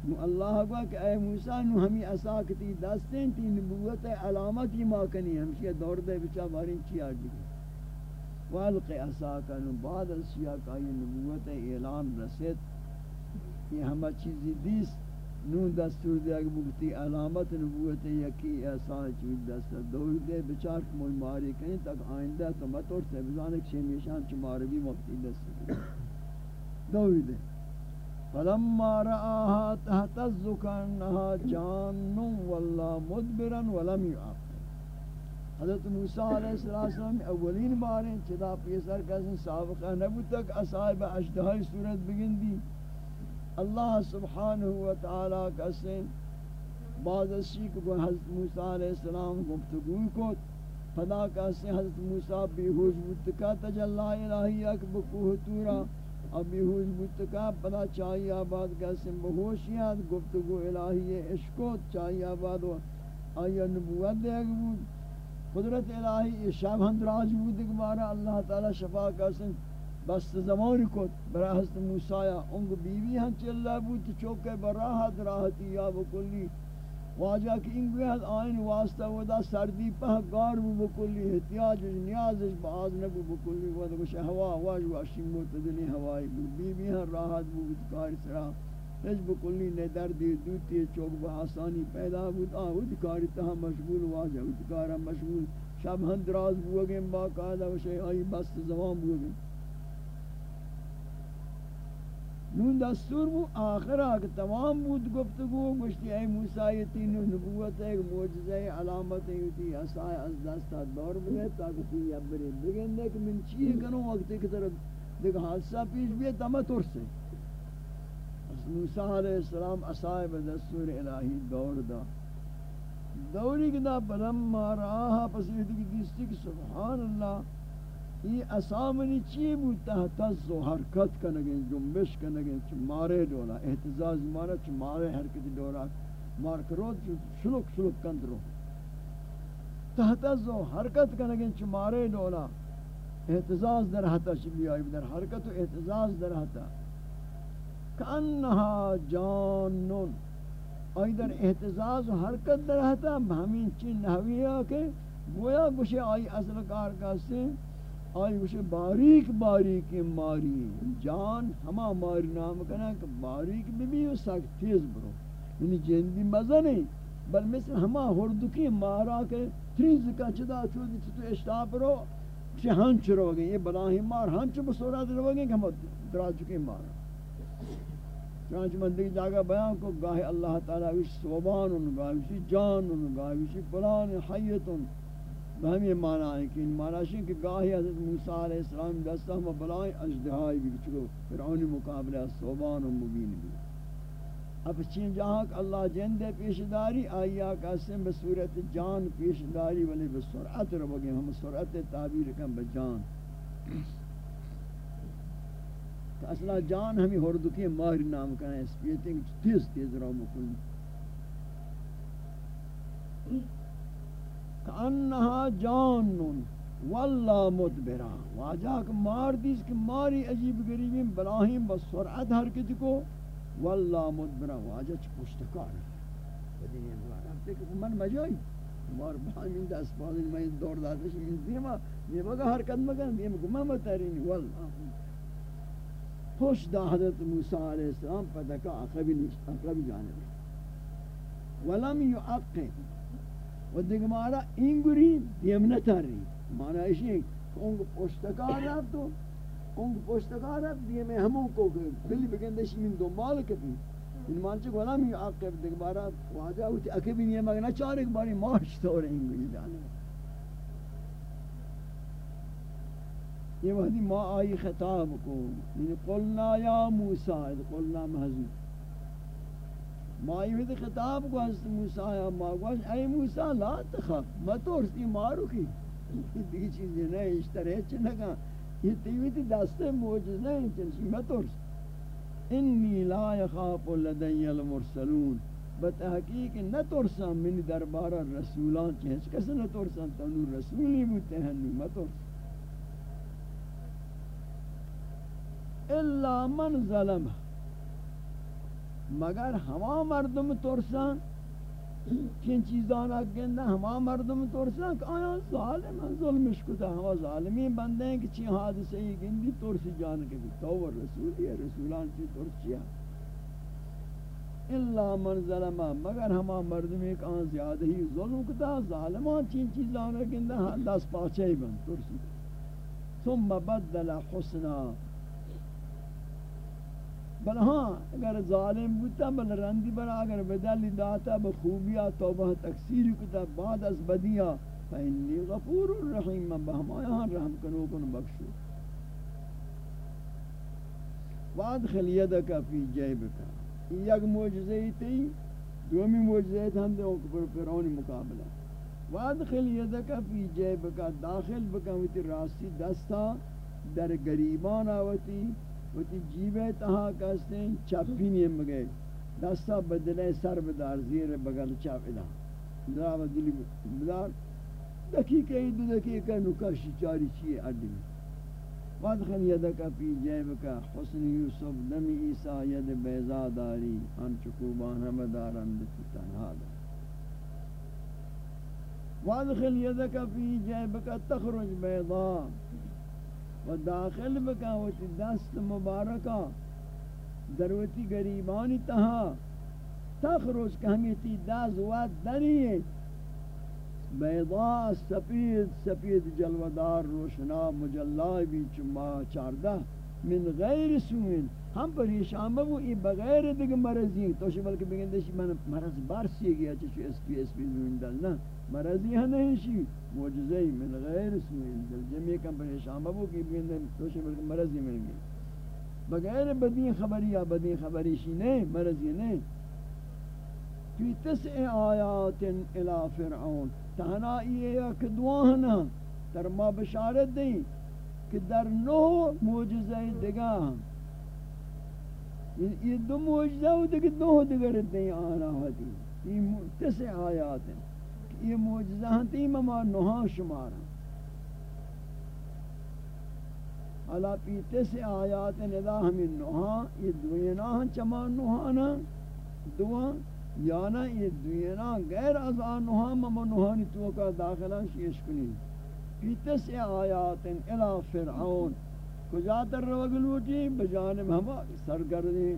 نو اللہ کو کہ اے موسیٰ، نو ہمی اسا کتی دستیں، تی نبوت علامت ہی ماکنی ہمشی دور دے بچا بارین چی آجی والق اساکا نو بعد از کا یہ نبوت اعلان رسید۔ یہ ہمہ چیزی دیس نو دستور دے اگر بکتی علامت نبوت یکی احسان چیز دست دوری دے بچار کموی ماری کہیں تک آئندہ تو مطور سے بزانے کشی میشان چمار بھی مفتی دست دوری دے فلما رآها تحتز كأنها جان والله مدبرا ولم يعاق حضرت موسیٰ علیہ السلام اولین باریں چدا پیسر کسن سابقہ نبو تک اصحاب اشتہائی صورت بگن دی اللہ سبحانہ وتعالی کسن بعض الشیق کو حضرت موسیٰ علیہ السلام گفتگو کو، فدا کسن حضرت موسیٰ بیہوش بودکا تجلہ الہی اک بکوہ تورا اب بیہوش بودکا پدا چاہی آباد کسن بہوشیات گفتگو الہی عشقوت چاہی آباد آیا نبوت دے بود۔ قدرت الہی یہ شب ہندراج بود کہ اللہ تعالی شفا کا سن۔ بس زمان کو برا حضرت موسی انگ بیوی ہن چل رہا بود چوکے براحت راحتی یا بکلی۔ واجہ کہ ان گوہد آئین واسطہ ودا سردی پہ گار بو بکلی، احتیاج نیازش باز نبو بکلی۔ ودا کچھ ہوا واج واشی معتدلی ہوائی بی بی ہن راحت بو کار سرا ہج بکلی نے درد دوتی چوک با آسانی پیدا بود۔ آہود کاری تہا مشغول، واجہ بود مشغول۔ شب ہن دراز بوگیں باقاعدہ وشے آئی بست زمان بوگیں نون دستور بو آخر آکھ تمام بود گفتگو، گوشتی اے موسیٰ یہ تین نبوت ہے موجزہ علامت ہے یہ اسائے از دستا دور بگئے تاکہ تی یبری بگن دے کہ من چیئے کنو وقت ایک طرف دیکھ حادثہ پیش بھی تمہ ترسے موسیٰ علیہ السلام اصائب دستور الہی دور دا. دوری کدا پلم ماراہا پسید کی دیستی کہ سبحان اللہ یہ اسامنی چی بوتا ہے تزو حرکت کنگیں جنبش کنگیں چھ مارے دولا، احتزاز مارا چھ مارے حرکت دولا. مار کرو شلوک شلوک کند رو. تحت تحتزو حرکت کنگیں چھ مارے دولا. احتزاز در حتا شبی آئی در حرکت و احتزاز در حتا. کانها جانن آئی در احتزاز و حرکت در رہتا ہمیں چین نحویہ کہ گویا گوشے آئی اصل کار کاسے آئی گوشے باریک باریک ماری، جان ہما ماری نام کنا کہ باریک بھی بھی سخت تیز برو۔ یعنی جندی مزہ نہیں، بل مثل ہما ہردکی مارا کہ تریز کا چدا چودی تو اشتاپ رو کچھ ہنچ رو گئے۔ یہ بلاہی مار ہنچ بسورات رو گئے کہ ہم درا چکے مارا۔ چنانچہ من دیکھ جاگا بیان کو گاہ اللہ تعالی وش صوبان ان گاہ وش جان ان گاہ وش فلان حیت ان بہم یہ معنی ہے کہ ان معنی ہے کہ گاہ حضرت موسیٰ علیہ السلام دستا ہم بلائیں اجدہائی بھی چکو فرعونی مقابلہ صوبان و مبین بھی۔ اب چین جہاں کہ اللہ جندے پیشداری آیا کہ اسم بصورت جان پیشداری ولی بسرعت رو بگیم ہم سرعت تعبیر کم بجان اصلا جان ہمیں ہردکی ماہر نام کا ہے اسپیتی تیز تیز رو مکلی کانہا جانن واللہ مدبرا واجہ کہ مار دیس کہ ماری عجیب گریبی بلاہیم بس سرعت حرکت کو۔ واللہ مدبرا واجہ چھ پشتکار۔ اب تک من مجائی۔ مار بہامین دا اسپازن میں دور داتا شی من دیما۔ یہ بگا حرکت مگن دیما گمہ مترینی واللہ۔ پوش دا حضرت موسیٰ علیہ السلام پتکا عقبی عقبی جانب۔ ولم یعقب و دیگه مارا این گوری دیم نتاری مانا ایشی ہے اونگ پشتکا رفت تو اونگ پشتکا رفت دیم همون کو بلی بگندشی من دنبال کبھی ان مانچه ولم یعقب دیگه مارا واجه ہوتی عقبی نیم اگنا چارک باری مارش طور این گوری جانب یہ وحدی ما آئی خطاب کو یعنی قلنا یا موسیٰ قلنا محضور ما آئی وحدی خطاب کو حضرت موسیٰ یا ما گوش اے موسیٰ، لا تخف. ما تورسی مارو کی. دیگی چیزی نہیں اشترے چنگا یہ تیوی تی دست موجز نہیں چنشی ما تورس انی لا یخاف لدی المرسلون. بتحقیق نہ ترسا من دربارہ رسولان چیز کس نہ ترسا تنو رسولی بوتے ہیں نو ترسا الا من ظلم مگر ہما مردم ترسا کن چیزانا گندہ ہما مردم ترسا کہ آیا ظالم، ظلمش کتا، ہما ظالمی بندے ہیں کہ چی حادثے ہی گندی ترسی جان کے بھی۔ تو رسولی ہے، رسولان چی ترسیا الا من ظلم مگر ہما مردم ایک آن زیادہ ہی ظلم کتا، ظالمان چین چیزانا گندہ ہاں دس پاچے ہی بند ترسی۔ ثم بدل حسنا بل ہاں اگر ظالم بوتا بل رندی برا اگر بدلی داتا بخوبیا توبہ، تکسیر کتا، بعد از بدیا فإنی غفور الرحیم، من بہمایاں ہاں، رحم کنو کن بخشو۔ وادخل یدک فی جیبکا یک موجزی تی، دومی موجزی تی ہم دے اوکبر فرعونی مقابلہ۔ وادخل یدک فی جیبکا داخل بکا ویتی راستی دستا، در گریبان آوتی۔ وتی جیبے تہا کہتے ہیں چپی نیم بگئے دستا بدلے سر بدار، زیر بگل چپ ادا۔ دراو دلی بدار دقیقہ ہی دو دقیقہ نکاشی چاری چیئے اڈی میں۔ وادخل یدکا پی جیبکا حسن یوسف نمی عیسیٰ ید بیضا داری۔ ان چکوبان ہم دارن بتی تنہا دا وادخل یدکا پی جیبکا تخرج بیضا۔ و داخل بکا ہوتی دست مبارکہ دروتی گریبانی تہا تخرج کہمیتی دست وات دریئے بیضا سفید سفید جلودار روشنا مجلائی بھی چما چاردہ من غیر سوین ہم پریشان بو ای بغیر دیگه مرضی تو شی بلکہ بگندش من مرض برسی گیا چش اس پی اس پی دل نا مرضی ہے نہیں شی معجزہ من غیر سوین دل جمعی کم پریشان بو کی بگندش تو بلکہ مرضی مل گئی۔ بغیر بدین خبری یا بدین خبری شی نہیں، مرضی نہیں۔ فی تسع آیات الى فرعون۔ تہنا یہ ایک دعاہنا تر ما بشارت دیں کہ در نو موجزہ دگا یہ دو موجزہ ہو دگا دو دگر دیں آنا ہوتی یہ تسع آیات ہیں۔ یہ موجزہ ہیں تیم ما نوہاں شمارا حالا پی تسع آیات ندا ہمیں نوہاں، یہ دوینا ہیں چما نوہانا دعا یانا یہ دوینا غیر از آنوہا ممنوہانی تو کا داخلہ شیش کنی۔ فی تسع آیات الى فرعون، کجا تر روگلوٹی بجانب ہما سرگردنی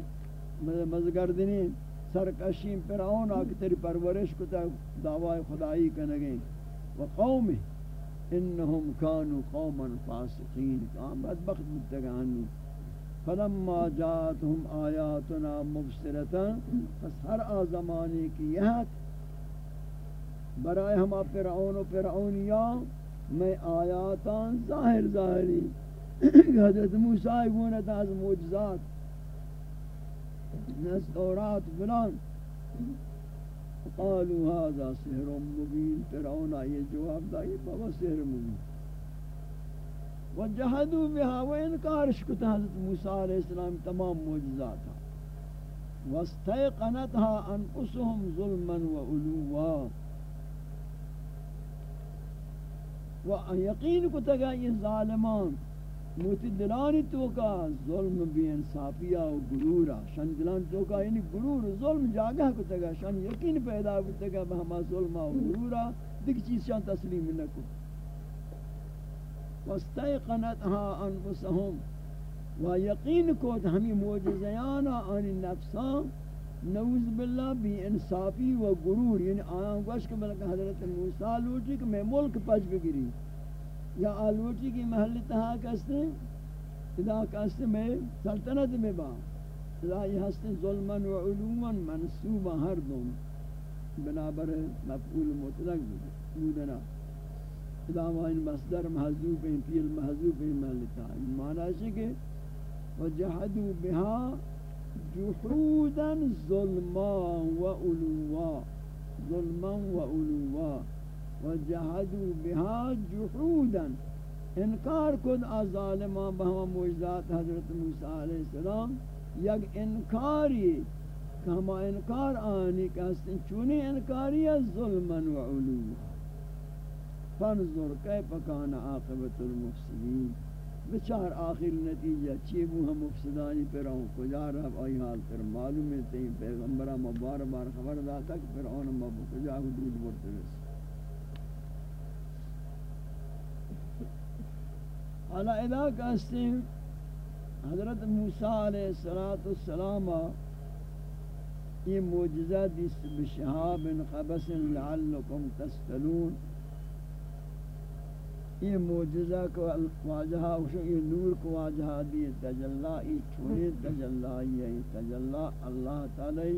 مزگردنی۔ سرکشیم فرعون آکتری پرورش کتا دعوی خدایی کنگیں وقوم انہم کانو قوما فاسقین۔ کام بدبخت بتگانی فلما جاتهم آیاتنا مبصرتا، پس ہر آزمانی کی یہت برائے ہما فرعون و فرعونیاں میں آیاتان ظاہر ظاہری۔ حضرت موسیٰ گونت از موجزات نس دورات فلان قالوا هذا سحر مبین فرعون آئیے جواب دائی، بابا سحر مبین. وجہدو بها و انکارش حضرت موسیٰ علیہ السلام تمام معجزات ہاں. واستيقنتها انفسهم ظلما وعلوا و یقین کتا گا یہ ظالمان موتی دلانی توکا، ظلم بی انصافیہ و گرورا شان دلانی توکا یعنی گرور ظلم جاگہ کتا گا شان یقین پیدا کتا گا بہما ظلم و گرورا دیکھ چیز شان تسلیم نکو واستيقنتها انفسهم و یقین کو ہمیں معجزیانا ان نفسان نعوذ باللہ بی انصافی و غرور۔ یعنی آیاں گوش کہ بلکہ حضرت موسیٰ لوٹی کہ میں ملک پچ بگری۔ یا آلوٹی کی محل تہا کستے، ادا کستے میں سلطنت میں با۔ ادا یہ ہستے ظلما و علوما منصوبا ہر دون بنابر مفعول مطلق بودنا۔ ادامائن مصدر محضوب ہیں فیل محضوب ہیں محلتا معنی ہے کہ وجہدو بہا جحودا ظلما و علوا ظلما و علوا وجہدو جحودا انکار کن از ظالمان بہما موجزات حضرت موسیٰ علیہ السلام۔ یک انکاری کہ ہما انکار آنی کہ ہستن چونی انکاری ہے ظلمن و علو فانظر کیف کان عاقبت المفسدین۔ بچار آخر نتیجہ چی بو ہم مفسدانی پر فرعون کجا رب آئی حال تر معلوم ہے تین پیغمبرہ مبار بار خبر داتا کہ فرعون مبو کجا حدود برتے حالا ادا کہتے ہیں۔ حضرت موسیٰ علیہ السلام یہ معجزہ دیست بشہاب خبس لعلکم تستلون یہ معجزہ کو واجہا یہ نور کو واجہا دی تجلا یہ چھوڑے تجلا یہ تجلا اللہ تعالی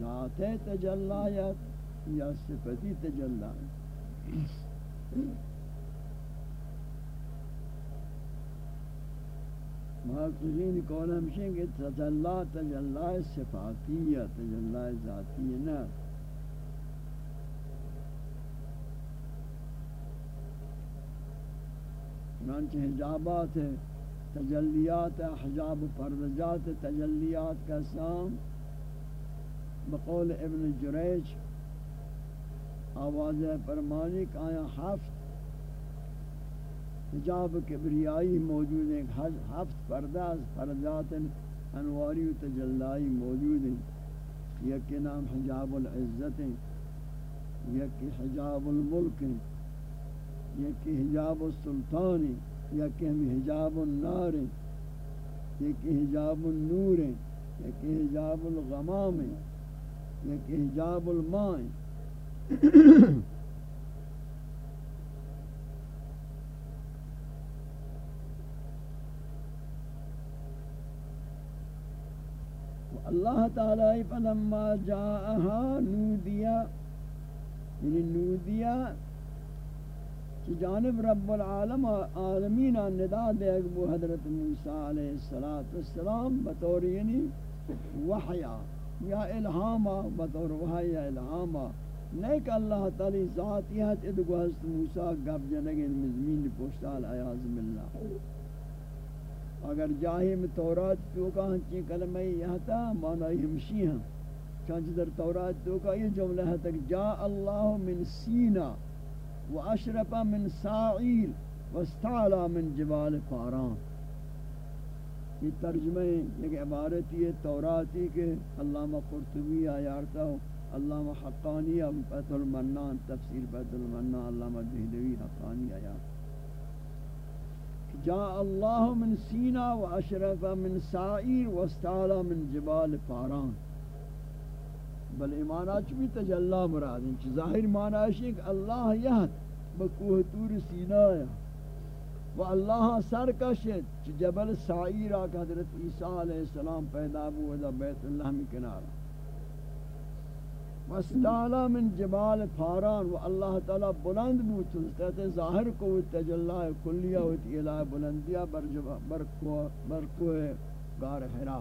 ذات تجلا یا صفتی تجلا محققین قول ہمشیں کہ تجلا تجلا صفاتی یا تجلا ذاتی نہ چنانچہ حجابات ہے تجلیات، حجاب پردجات، تجلیات کا سام بقول ابن جریج آواز پرمانی کا آیا ہفت حجاب کبریائی موجود ہیں ہفت پردہ پردات انواری و تجلائی موجود ہیں۔ یک کے نام حجاب العزت ہیں یک حجاب الملک ہیں یک حجاب السلطان یک حجاب النار یک حجاب النور ہیں یک حجاب الغمام یک حجاب الماء اللہ تعالی فلما جاءها نودیا یعنی نودیا کہ جانب رب العالم، عالمین ندا دے ابو حضرت موسی علیہ الصلات والسلام بطور یعنی وحیا یا الہام، بطور وحیا الہام۔ نہیں کہ اللہ تعالی ذاتیت ادگو حضرت موسی گب جنگن مزمین پوشتال عیاض باللہ۔ اگر جاہی تورات تو کا ہنچی کلمہ یہ تھا معنی ہمشی ہیں۔ چانچہ در تورات تو کا یہ جملہ ہے تک جا اللہ من سینہ واشرف من ساعیل واستعلا من جبال فاران یہ ترجمہ ایک عبارت یہ توراتی کہ علامہ قرطبی آیارتا ہو، علامہ حقانی فتح المنان، تفسیر فتح المنان، علامہ دہلوی حقانی آیات جاء اللہ من سینا و اشرف من سائر و استعلا من جبال فاران بل ایمانا چمی تجلا مراد ہیں؟ چی ظاہر معنی ہے کہ اللہ یہت بکوہ تور سینہ و اللہ سر کشت چی جبل سعیر آکا حضرت عیسیٰ علیہ السلام پیدا بودا بیت اللہ میں کنارا۔ واستعلا من جبال فاران و اللہ تعالی بلند بود تو ظاہر کو تجلا کلیہ ہوتی الہ بلندیہ بر کوہ گار حرا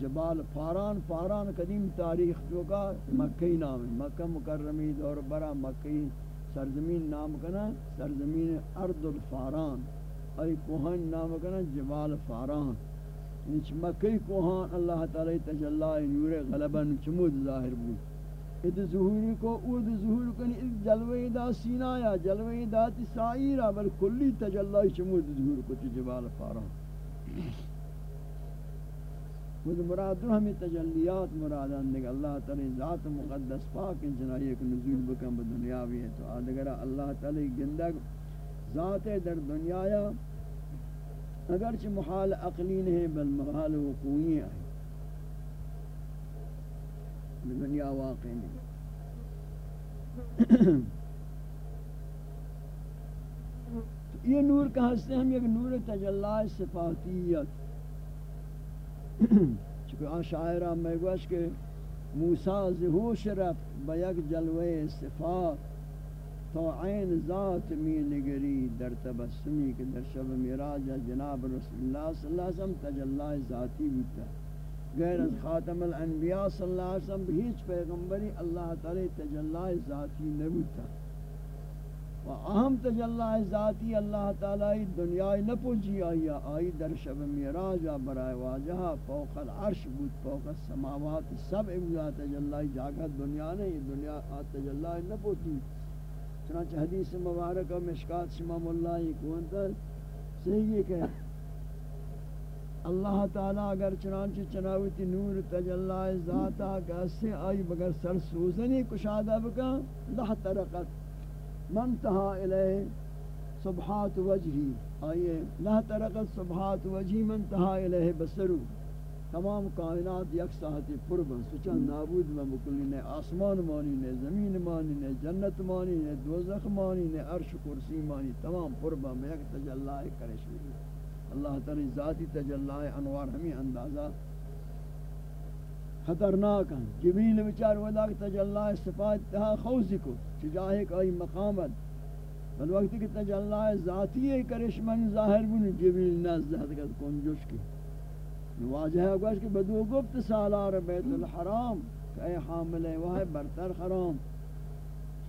جبال فاران فاران قدیم تاریخ جو کا مکہی نام مکہ مکرمی دور برا مکہی سرزمین نام کنا، سرزمین ارض الفاران ای کوہن نام کنا، جبال فاران۔ نیچ مکہی کوہان اللہ تعالی تجلی نور غلبا چمود ظاہر بود اد ظہوری کو اود ظہور کنی اد جلوی دا سینا یا جلوی دا تسائیرہ بل کلی تجلی چمود ظہور کو جبال فاران خود مراد ہمیں تجلیات مراد اندگ اللہ تعالی ذات مقدس پاک جنائی ایک نزول بکن بدنیا بھی ہے تو آدھگر اللہ تعالی گندگ ذات در دنیا یا اگرچہ محال عقلی نہیں بل محال وقوعی ہے دنیا واقع نہیں۔ یہ نور کا ہستے ہم یک نور تجلی صفاتیت چونکہ آن شاعرہ میں گوش کہ موسیٰ زہوش رفت بیک جلوے صفات تو عین ذات می نگری در تبسمی کہ در شب میراج جناب رسول اللہ صلی اللہ علیہ وسلم تجلہ ذاتی بیتا. غیر از خاتم الانبیاء صلی اللہ علیہ وسلم ہیچ پیغمبری اللہ تعالی تجلہ ذاتی نبوتا و اہم تجلی ذاتی اللہ تعالی دنیا نہ پوچھی آئی آئی در شب میراج برائے واجہ فوق العرش بود، فوق السماوات سب اگزا تجلی جاگہ دنیا نہیں، دنیا تجلی نہ پوچھی چنانچہ حدیث مبارک و مشکات شمام اللہ کونتا صحیح ہے کہ اللہ تعالی اگر چنانچہ چناوتی نور تجلی ذاتا کیسے آئی بگر سر سوزنی کشادہ بکا، لہ ترقت منتہا الیہ صبحات وجہی۔ آئیے، لہ ترقت صبحات وجہی منتہا الیہ بسرو۔ تمام کائنات یک ساعتی پر بن سچان نابود میں مکلی نے آسمان مانی نے زمین مانی نے جنت مانی نے دوزخ مانی نے عرش کرسی مانی. تمام پر بن میں یک تجلہ کرش بھی اللہ تعالی ذاتی تجلہ انوار ہمیں اندازہ خطرناک ہیں. جبریل بچار ودا تجلہ صفات تہا خوزی کو. چجاہے کئی مقامت. بل وقت کہ تجلہ ذاتی ہے کرش من ظاہر بن جبریل نزدہ کن جوش کی. واجہ ہے گوش کہ بدو گفت سالار بیت الحرام کہ اے حامل وہ برتر حرام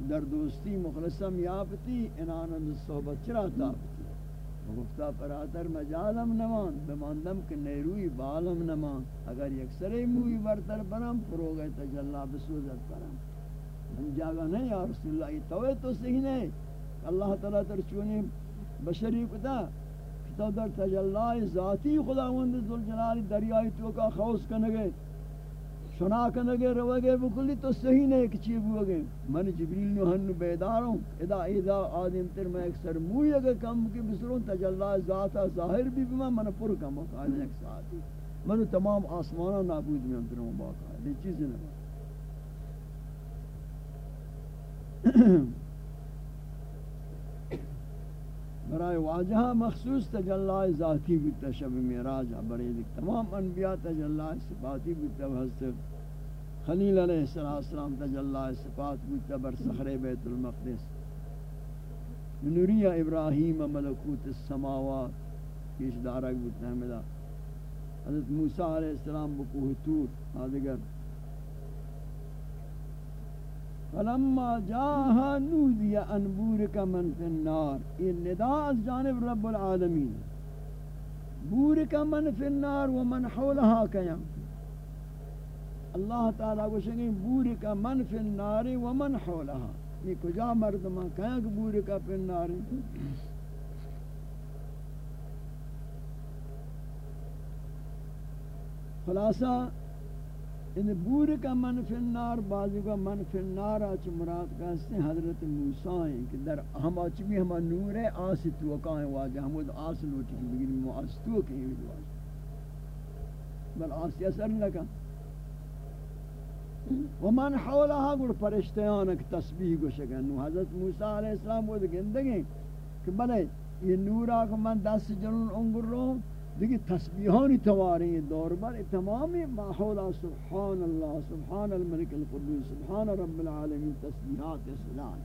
در دوستی مخلصم یافتی انان صحبت چرا تابتی گفتا پراتر مجالم نمان، بماندم کہ نیروی بالم نمان، اگر یک سرے موی برتر برم پرو گئے تجلا بسوزت برم. ہم جاگا نہیں یا رسول اللہ، یہ توے تو صحیح نہیں اللہ تعالیٰ ترچونی بشری کتا تو در تجلی ذاتی خداوند ذوالجلال دریای تو کا خوص کنگے سنا کنگے، روگے بکلی تو صحیح نہیں کہ چی بوگے۔ من جبریل نو ہن بیدار ہوں ادا ادا آدم تر میں اکثر موی اگر کم کی بسرون تجلی ذاتا ظاہر بھی بما، من پر کم ہوتا ہے ایک ساتھی من تمام آسمانہ نابود میں اندروں باقا ہے یہ چیز نہیں برای واجہ مخصوص تجلی ذاتی بیتا شب میراج برای تمام انبیاء تجلی صفاتی بیتا حضرت خلیل علیہ السلام تجلی صفات بیتا بر سخر بیت المقدس. نوری ابراہیم ملکوت السماوات کیش دارک بیتا ہمیں حضرت موسیٰ علیہ السلام بکوہ تور. آدھگر فلما جاها نودي ان بورك من في النار یہ نداء از جانب رب العالمین۔ بورك من في النار ومن حولها کیا اللہ تعالی کو شنگی بورك من في النار ومن حولها۔ یہ کجا مردما کیا کہ بورك في النار؟ خلاصہ ان بور کا من فی النار بازی کا من فی النار آچ مراد کہتے ہیں حضرت موسیٰ ہیں کہ در ہم آچ بھی ہم نور ہے آسی توقع ہیں واجہ ہم آس لوٹی کی بگن مو آس توقع ہیں واجہ بل آسی اثر لکا ومن حولها گر پرشتیانک تسبیح گو شکن۔ حضرت موسیٰ علیہ السلام وہ گندگیں کہ بلے، یہ نورا کو من دست جنون انگر رو۔ دیگه تسبیحانی تواری دور بر تمام ماحول سبحان اللہ سبحان الملک القدوس، سبحان رب العالمین، تسبیحات اسلام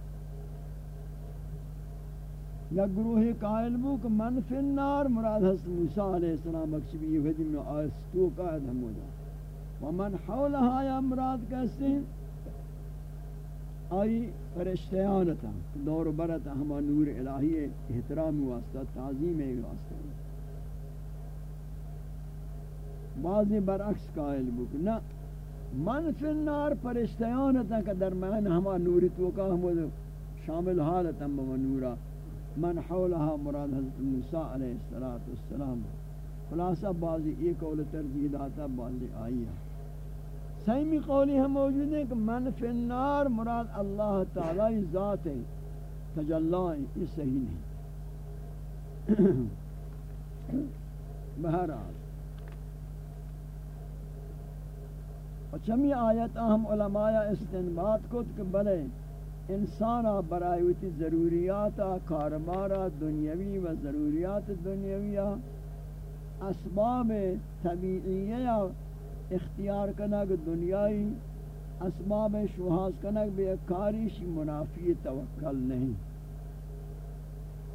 یا گروہ قائل بو کہ من فی النار، مراد حضرت موسیٰ علیہ السلام اکشبی یہ حدی میں آیستو قائد ہم ہو جا ومن حولها یا مراد کہتے ہیں آئی فرشتیانتا دور برتا ہما نور الہی احترام واسطہ تعظیم واسطہ بعضی برعکس قائل بک نہ من فی النار پرشتیانتا کہ درمیان ہما نوری توقع ہم شامل حالتا بما نورا. من حولها مراد حضرت موسیٰ علیہ السلام خلاصہ بعضی ایک قول تردید آتا بعضی آئی ہے سیمی قولی ہم موجود ہیں کہ من فی النار مراد اللہ تعالی ذات ہے تجلائیں یہ صحیح نہیں. بہرحال چمی آیت اہم علماء استنباد کت کہ بلے انسانا برایوتی ضروریات کاربارا دنیاوی و ضروریات دنیاوی اسباب طبیعیہ اختیار کنگ دنیای اسباب شوہاز کنگ بے کاریش منافی توکل نہیں۔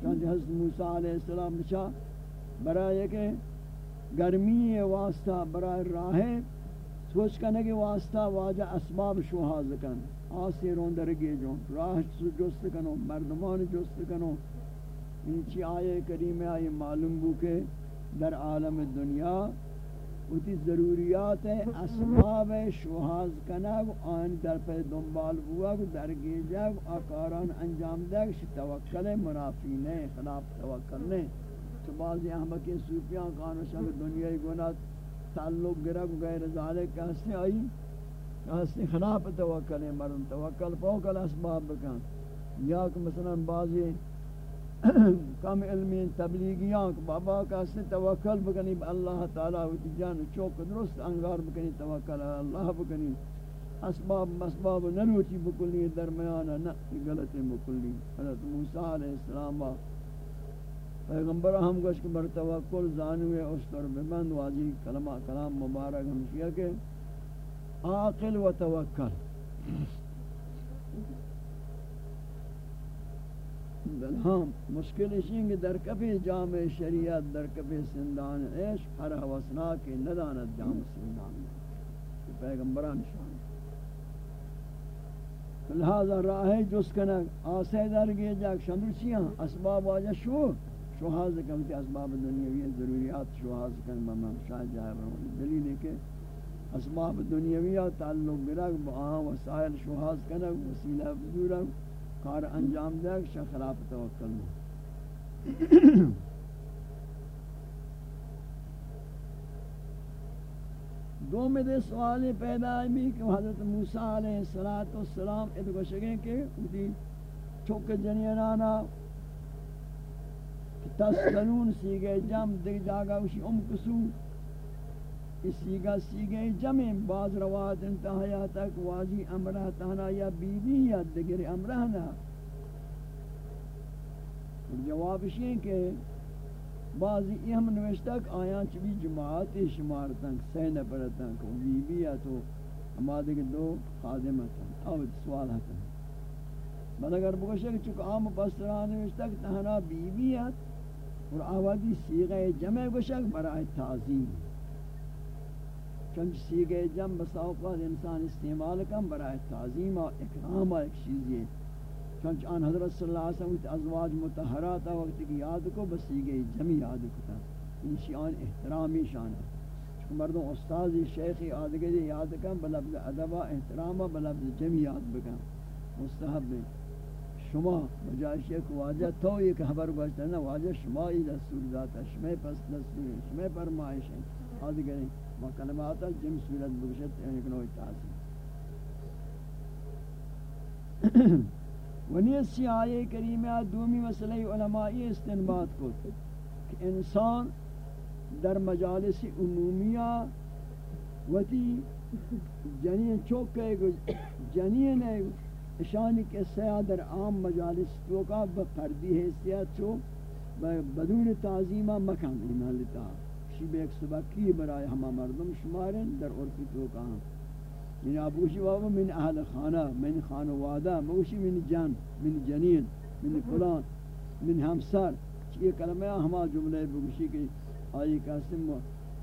چونکہ حضرت موسیٰ علیہ السلام نشا برای کہ گرمی واسطہ برای راہ سوچ کرنے کے واسطہ واجہ اسباب شوہاز کن آسی رون درگی جو راہ جست کنو، مردمان جست کنو۔ انچی آئے کریم آئے معلوم بو کے در عالم دنیا اتی ضروریات اسباب شوہاز کنگ آن در پہ دنبال ہوا درگی جگ آکاران انجام دگ شی توکل منافی نے خلاف توکل نے۔ تو بعضی احمقی صوفیان کانو شب دنیای گناہ تعلق گرگ غیر ذالک کہستے آئی کہستے خلاف توکل مرن، توکل فوق الاسباب بکن۔ یا کہ مثلا بعضی کم علمی تبلیغیاں کہ بابا کہستے توکل بکنی اللہ تعالی و جان چوک درست انگار بکنی توکل، اللہ بکنی۔ اسباب مسباب نلوچی بکلی درمیانا نہ غلط مکلی حضرت موسیٰ علیہ السلام پیغمبر ہم گوش کے برتوا کل زانوے اشتر بمند واجی کلمہ، کلام مبارک ہم کیا کہ عاقل و توکل۔ بل ہم مشکل اشیں کہ در کفی جامع شریعت، در کفی سندان عشق، ہر حوثنا کے ندانت جامع سندان پیغمبران شان لہذا راہ جس کنک آسے در گئے جاک شندر چیاں اسباب آجا شو۔ شوہاز کم کے اسباب دنیاوی ضروریات شوہاز کم بمم شاید جائے برون دلیل ہے کہ اسباب دنیاوی تعلق برک با وسائل شوہاز کنک وسیلہ بزورک کار انجام دے شا خلاف توکل دو میں دے سوال پیدا بھی کہ حضرت موسیٰ علیہ السلام ادھو شکیں کہ چوک جنینانا تسکنون سیگے جم دیکھ جاگا اسی ام کسو. اس سیگا سیگے جم بعض روایت انتہایا تک واجی امرہ تہنا یا بی بی یا دگر امرہ نا. جواب اسی کہ بعضی اہم نوشتک آیاں چبی جماعت شمار تنک سہ نپر تنک بی بی یا تو ہما دیکھ دو خادمت او سوال ہتا بل اگر بگوشک چکا عام پسران نوشتک تہنا بی بی یا اور آوازی سیغہ جمع گوشک برای تعظیم۔ چونچہ سیغہ جمع بساوقات انسان استعمال کم برای تعظیم و اکرام ایک چیزی ہے۔ چونچہ آن حضرت صلی اللہ علیہ وسلم ازواج متحرات وقت کی یاد کو بس سیغہ جمع یاد کو تا انشی آن احترامی شان ہے۔ چونکہ مردوں استاذی شیخی آدگری یاد کم بلفظ ادبہ احترامہ بلفظ جمع یاد بکن مستحب ہے۔ شما بجائش ایک واجہ تو ایک خبر گوشتا ہے نا واجہ شما ای دستور ذاتا شما پس دستور شما فرمائش ہیں آدھ کریں ما کلماتا جم صورت بگشت ایک نوع تاثیر ونیت سی آیے کریمہ دومی مسئلہ علمائی استنباد کو کہ انسان در مجالس عمومیہ وتی جنین چوک ہے جنین ہے اشانی کے سیادر عام مجالس تو کا حیثیت چو بدون تعظیمہ مکان ایمالتا شیب ایک سبکی برای ہما مردم شمارن در عرفی تو کا۔ یعنی ابوشی بابا من اہل خانہ، من خانوادہ موشی من جان، من جنین، من فلان، من ہمسر۔ یہ کلمہ ہما جملے بگوشی کہ آئی قاسم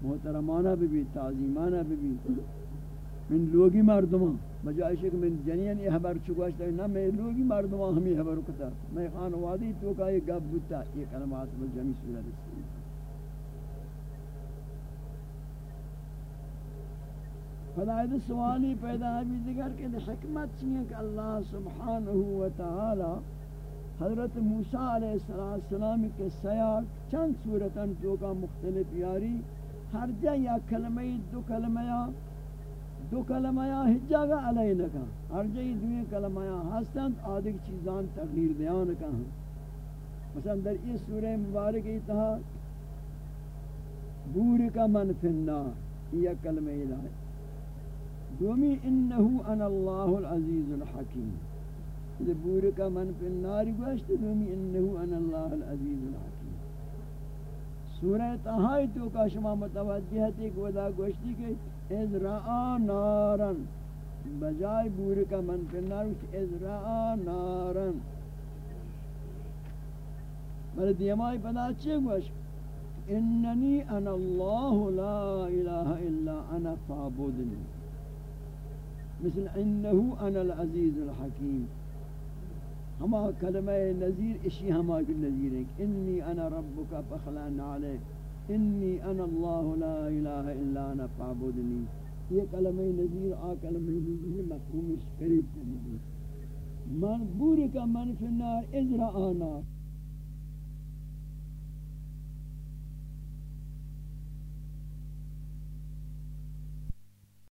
محترمانہ بھی بھی تعظیمانہ بھی بھی من لوگی مردمان. بجائے کہ من جنین یہ خبر چکواشتا ہے نہ میں لوگی مردمان ہمیں خبر کتا. میں خانوادی تو کا یہ گب بتا یہ کلمات بالجمی سورہ رسی فلائد سوالی پیدا بھی دیگر کہ حکمت چیئے کہ اللہ سبحانہ وتعالی حضرت موسیٰ علیہ السلام کے سیاق چند صورتاً جو کا مختلف یاری، ہر جا یا کلمہ، دو کلمہ دو کلمہ یا حجاگا علیہ نکا۔ ہر جئی دوئے کلمہ یا ہستند آدھک چیزان تغییر دیان کا ہاں مثلا در اس سورہ مبارک اتہا بور کا من فی النار، یہ کلمہ الہی دومی، انہو ان اللہ العزیز الحکیم۔ یہ بور کا من فی النار گوشت، دومی، انہو ان اللہ العزیز الحکیم۔ سورہ تہائی تو کا شما متوجہ ہے کہ ودا گوشتی کہ از رعا نارن بجائے بور کا من کنار از رعا نارن بل دیمائی پدا چے گوش اننی انا اللہ لا الہ الا انا فعبدنی مثل انہو انا العزیز الحکیم ہما کلمہ نظیر اشی ہما کی نظیر ہے انی انا ربک فخلان علیک انی انا اللہ لا الہ الا انا فعبدنی یہ کلمہ نظیر آ کلمہ نظیر مفہوم اس قریب کرنے من بورکا من فی النار ازرا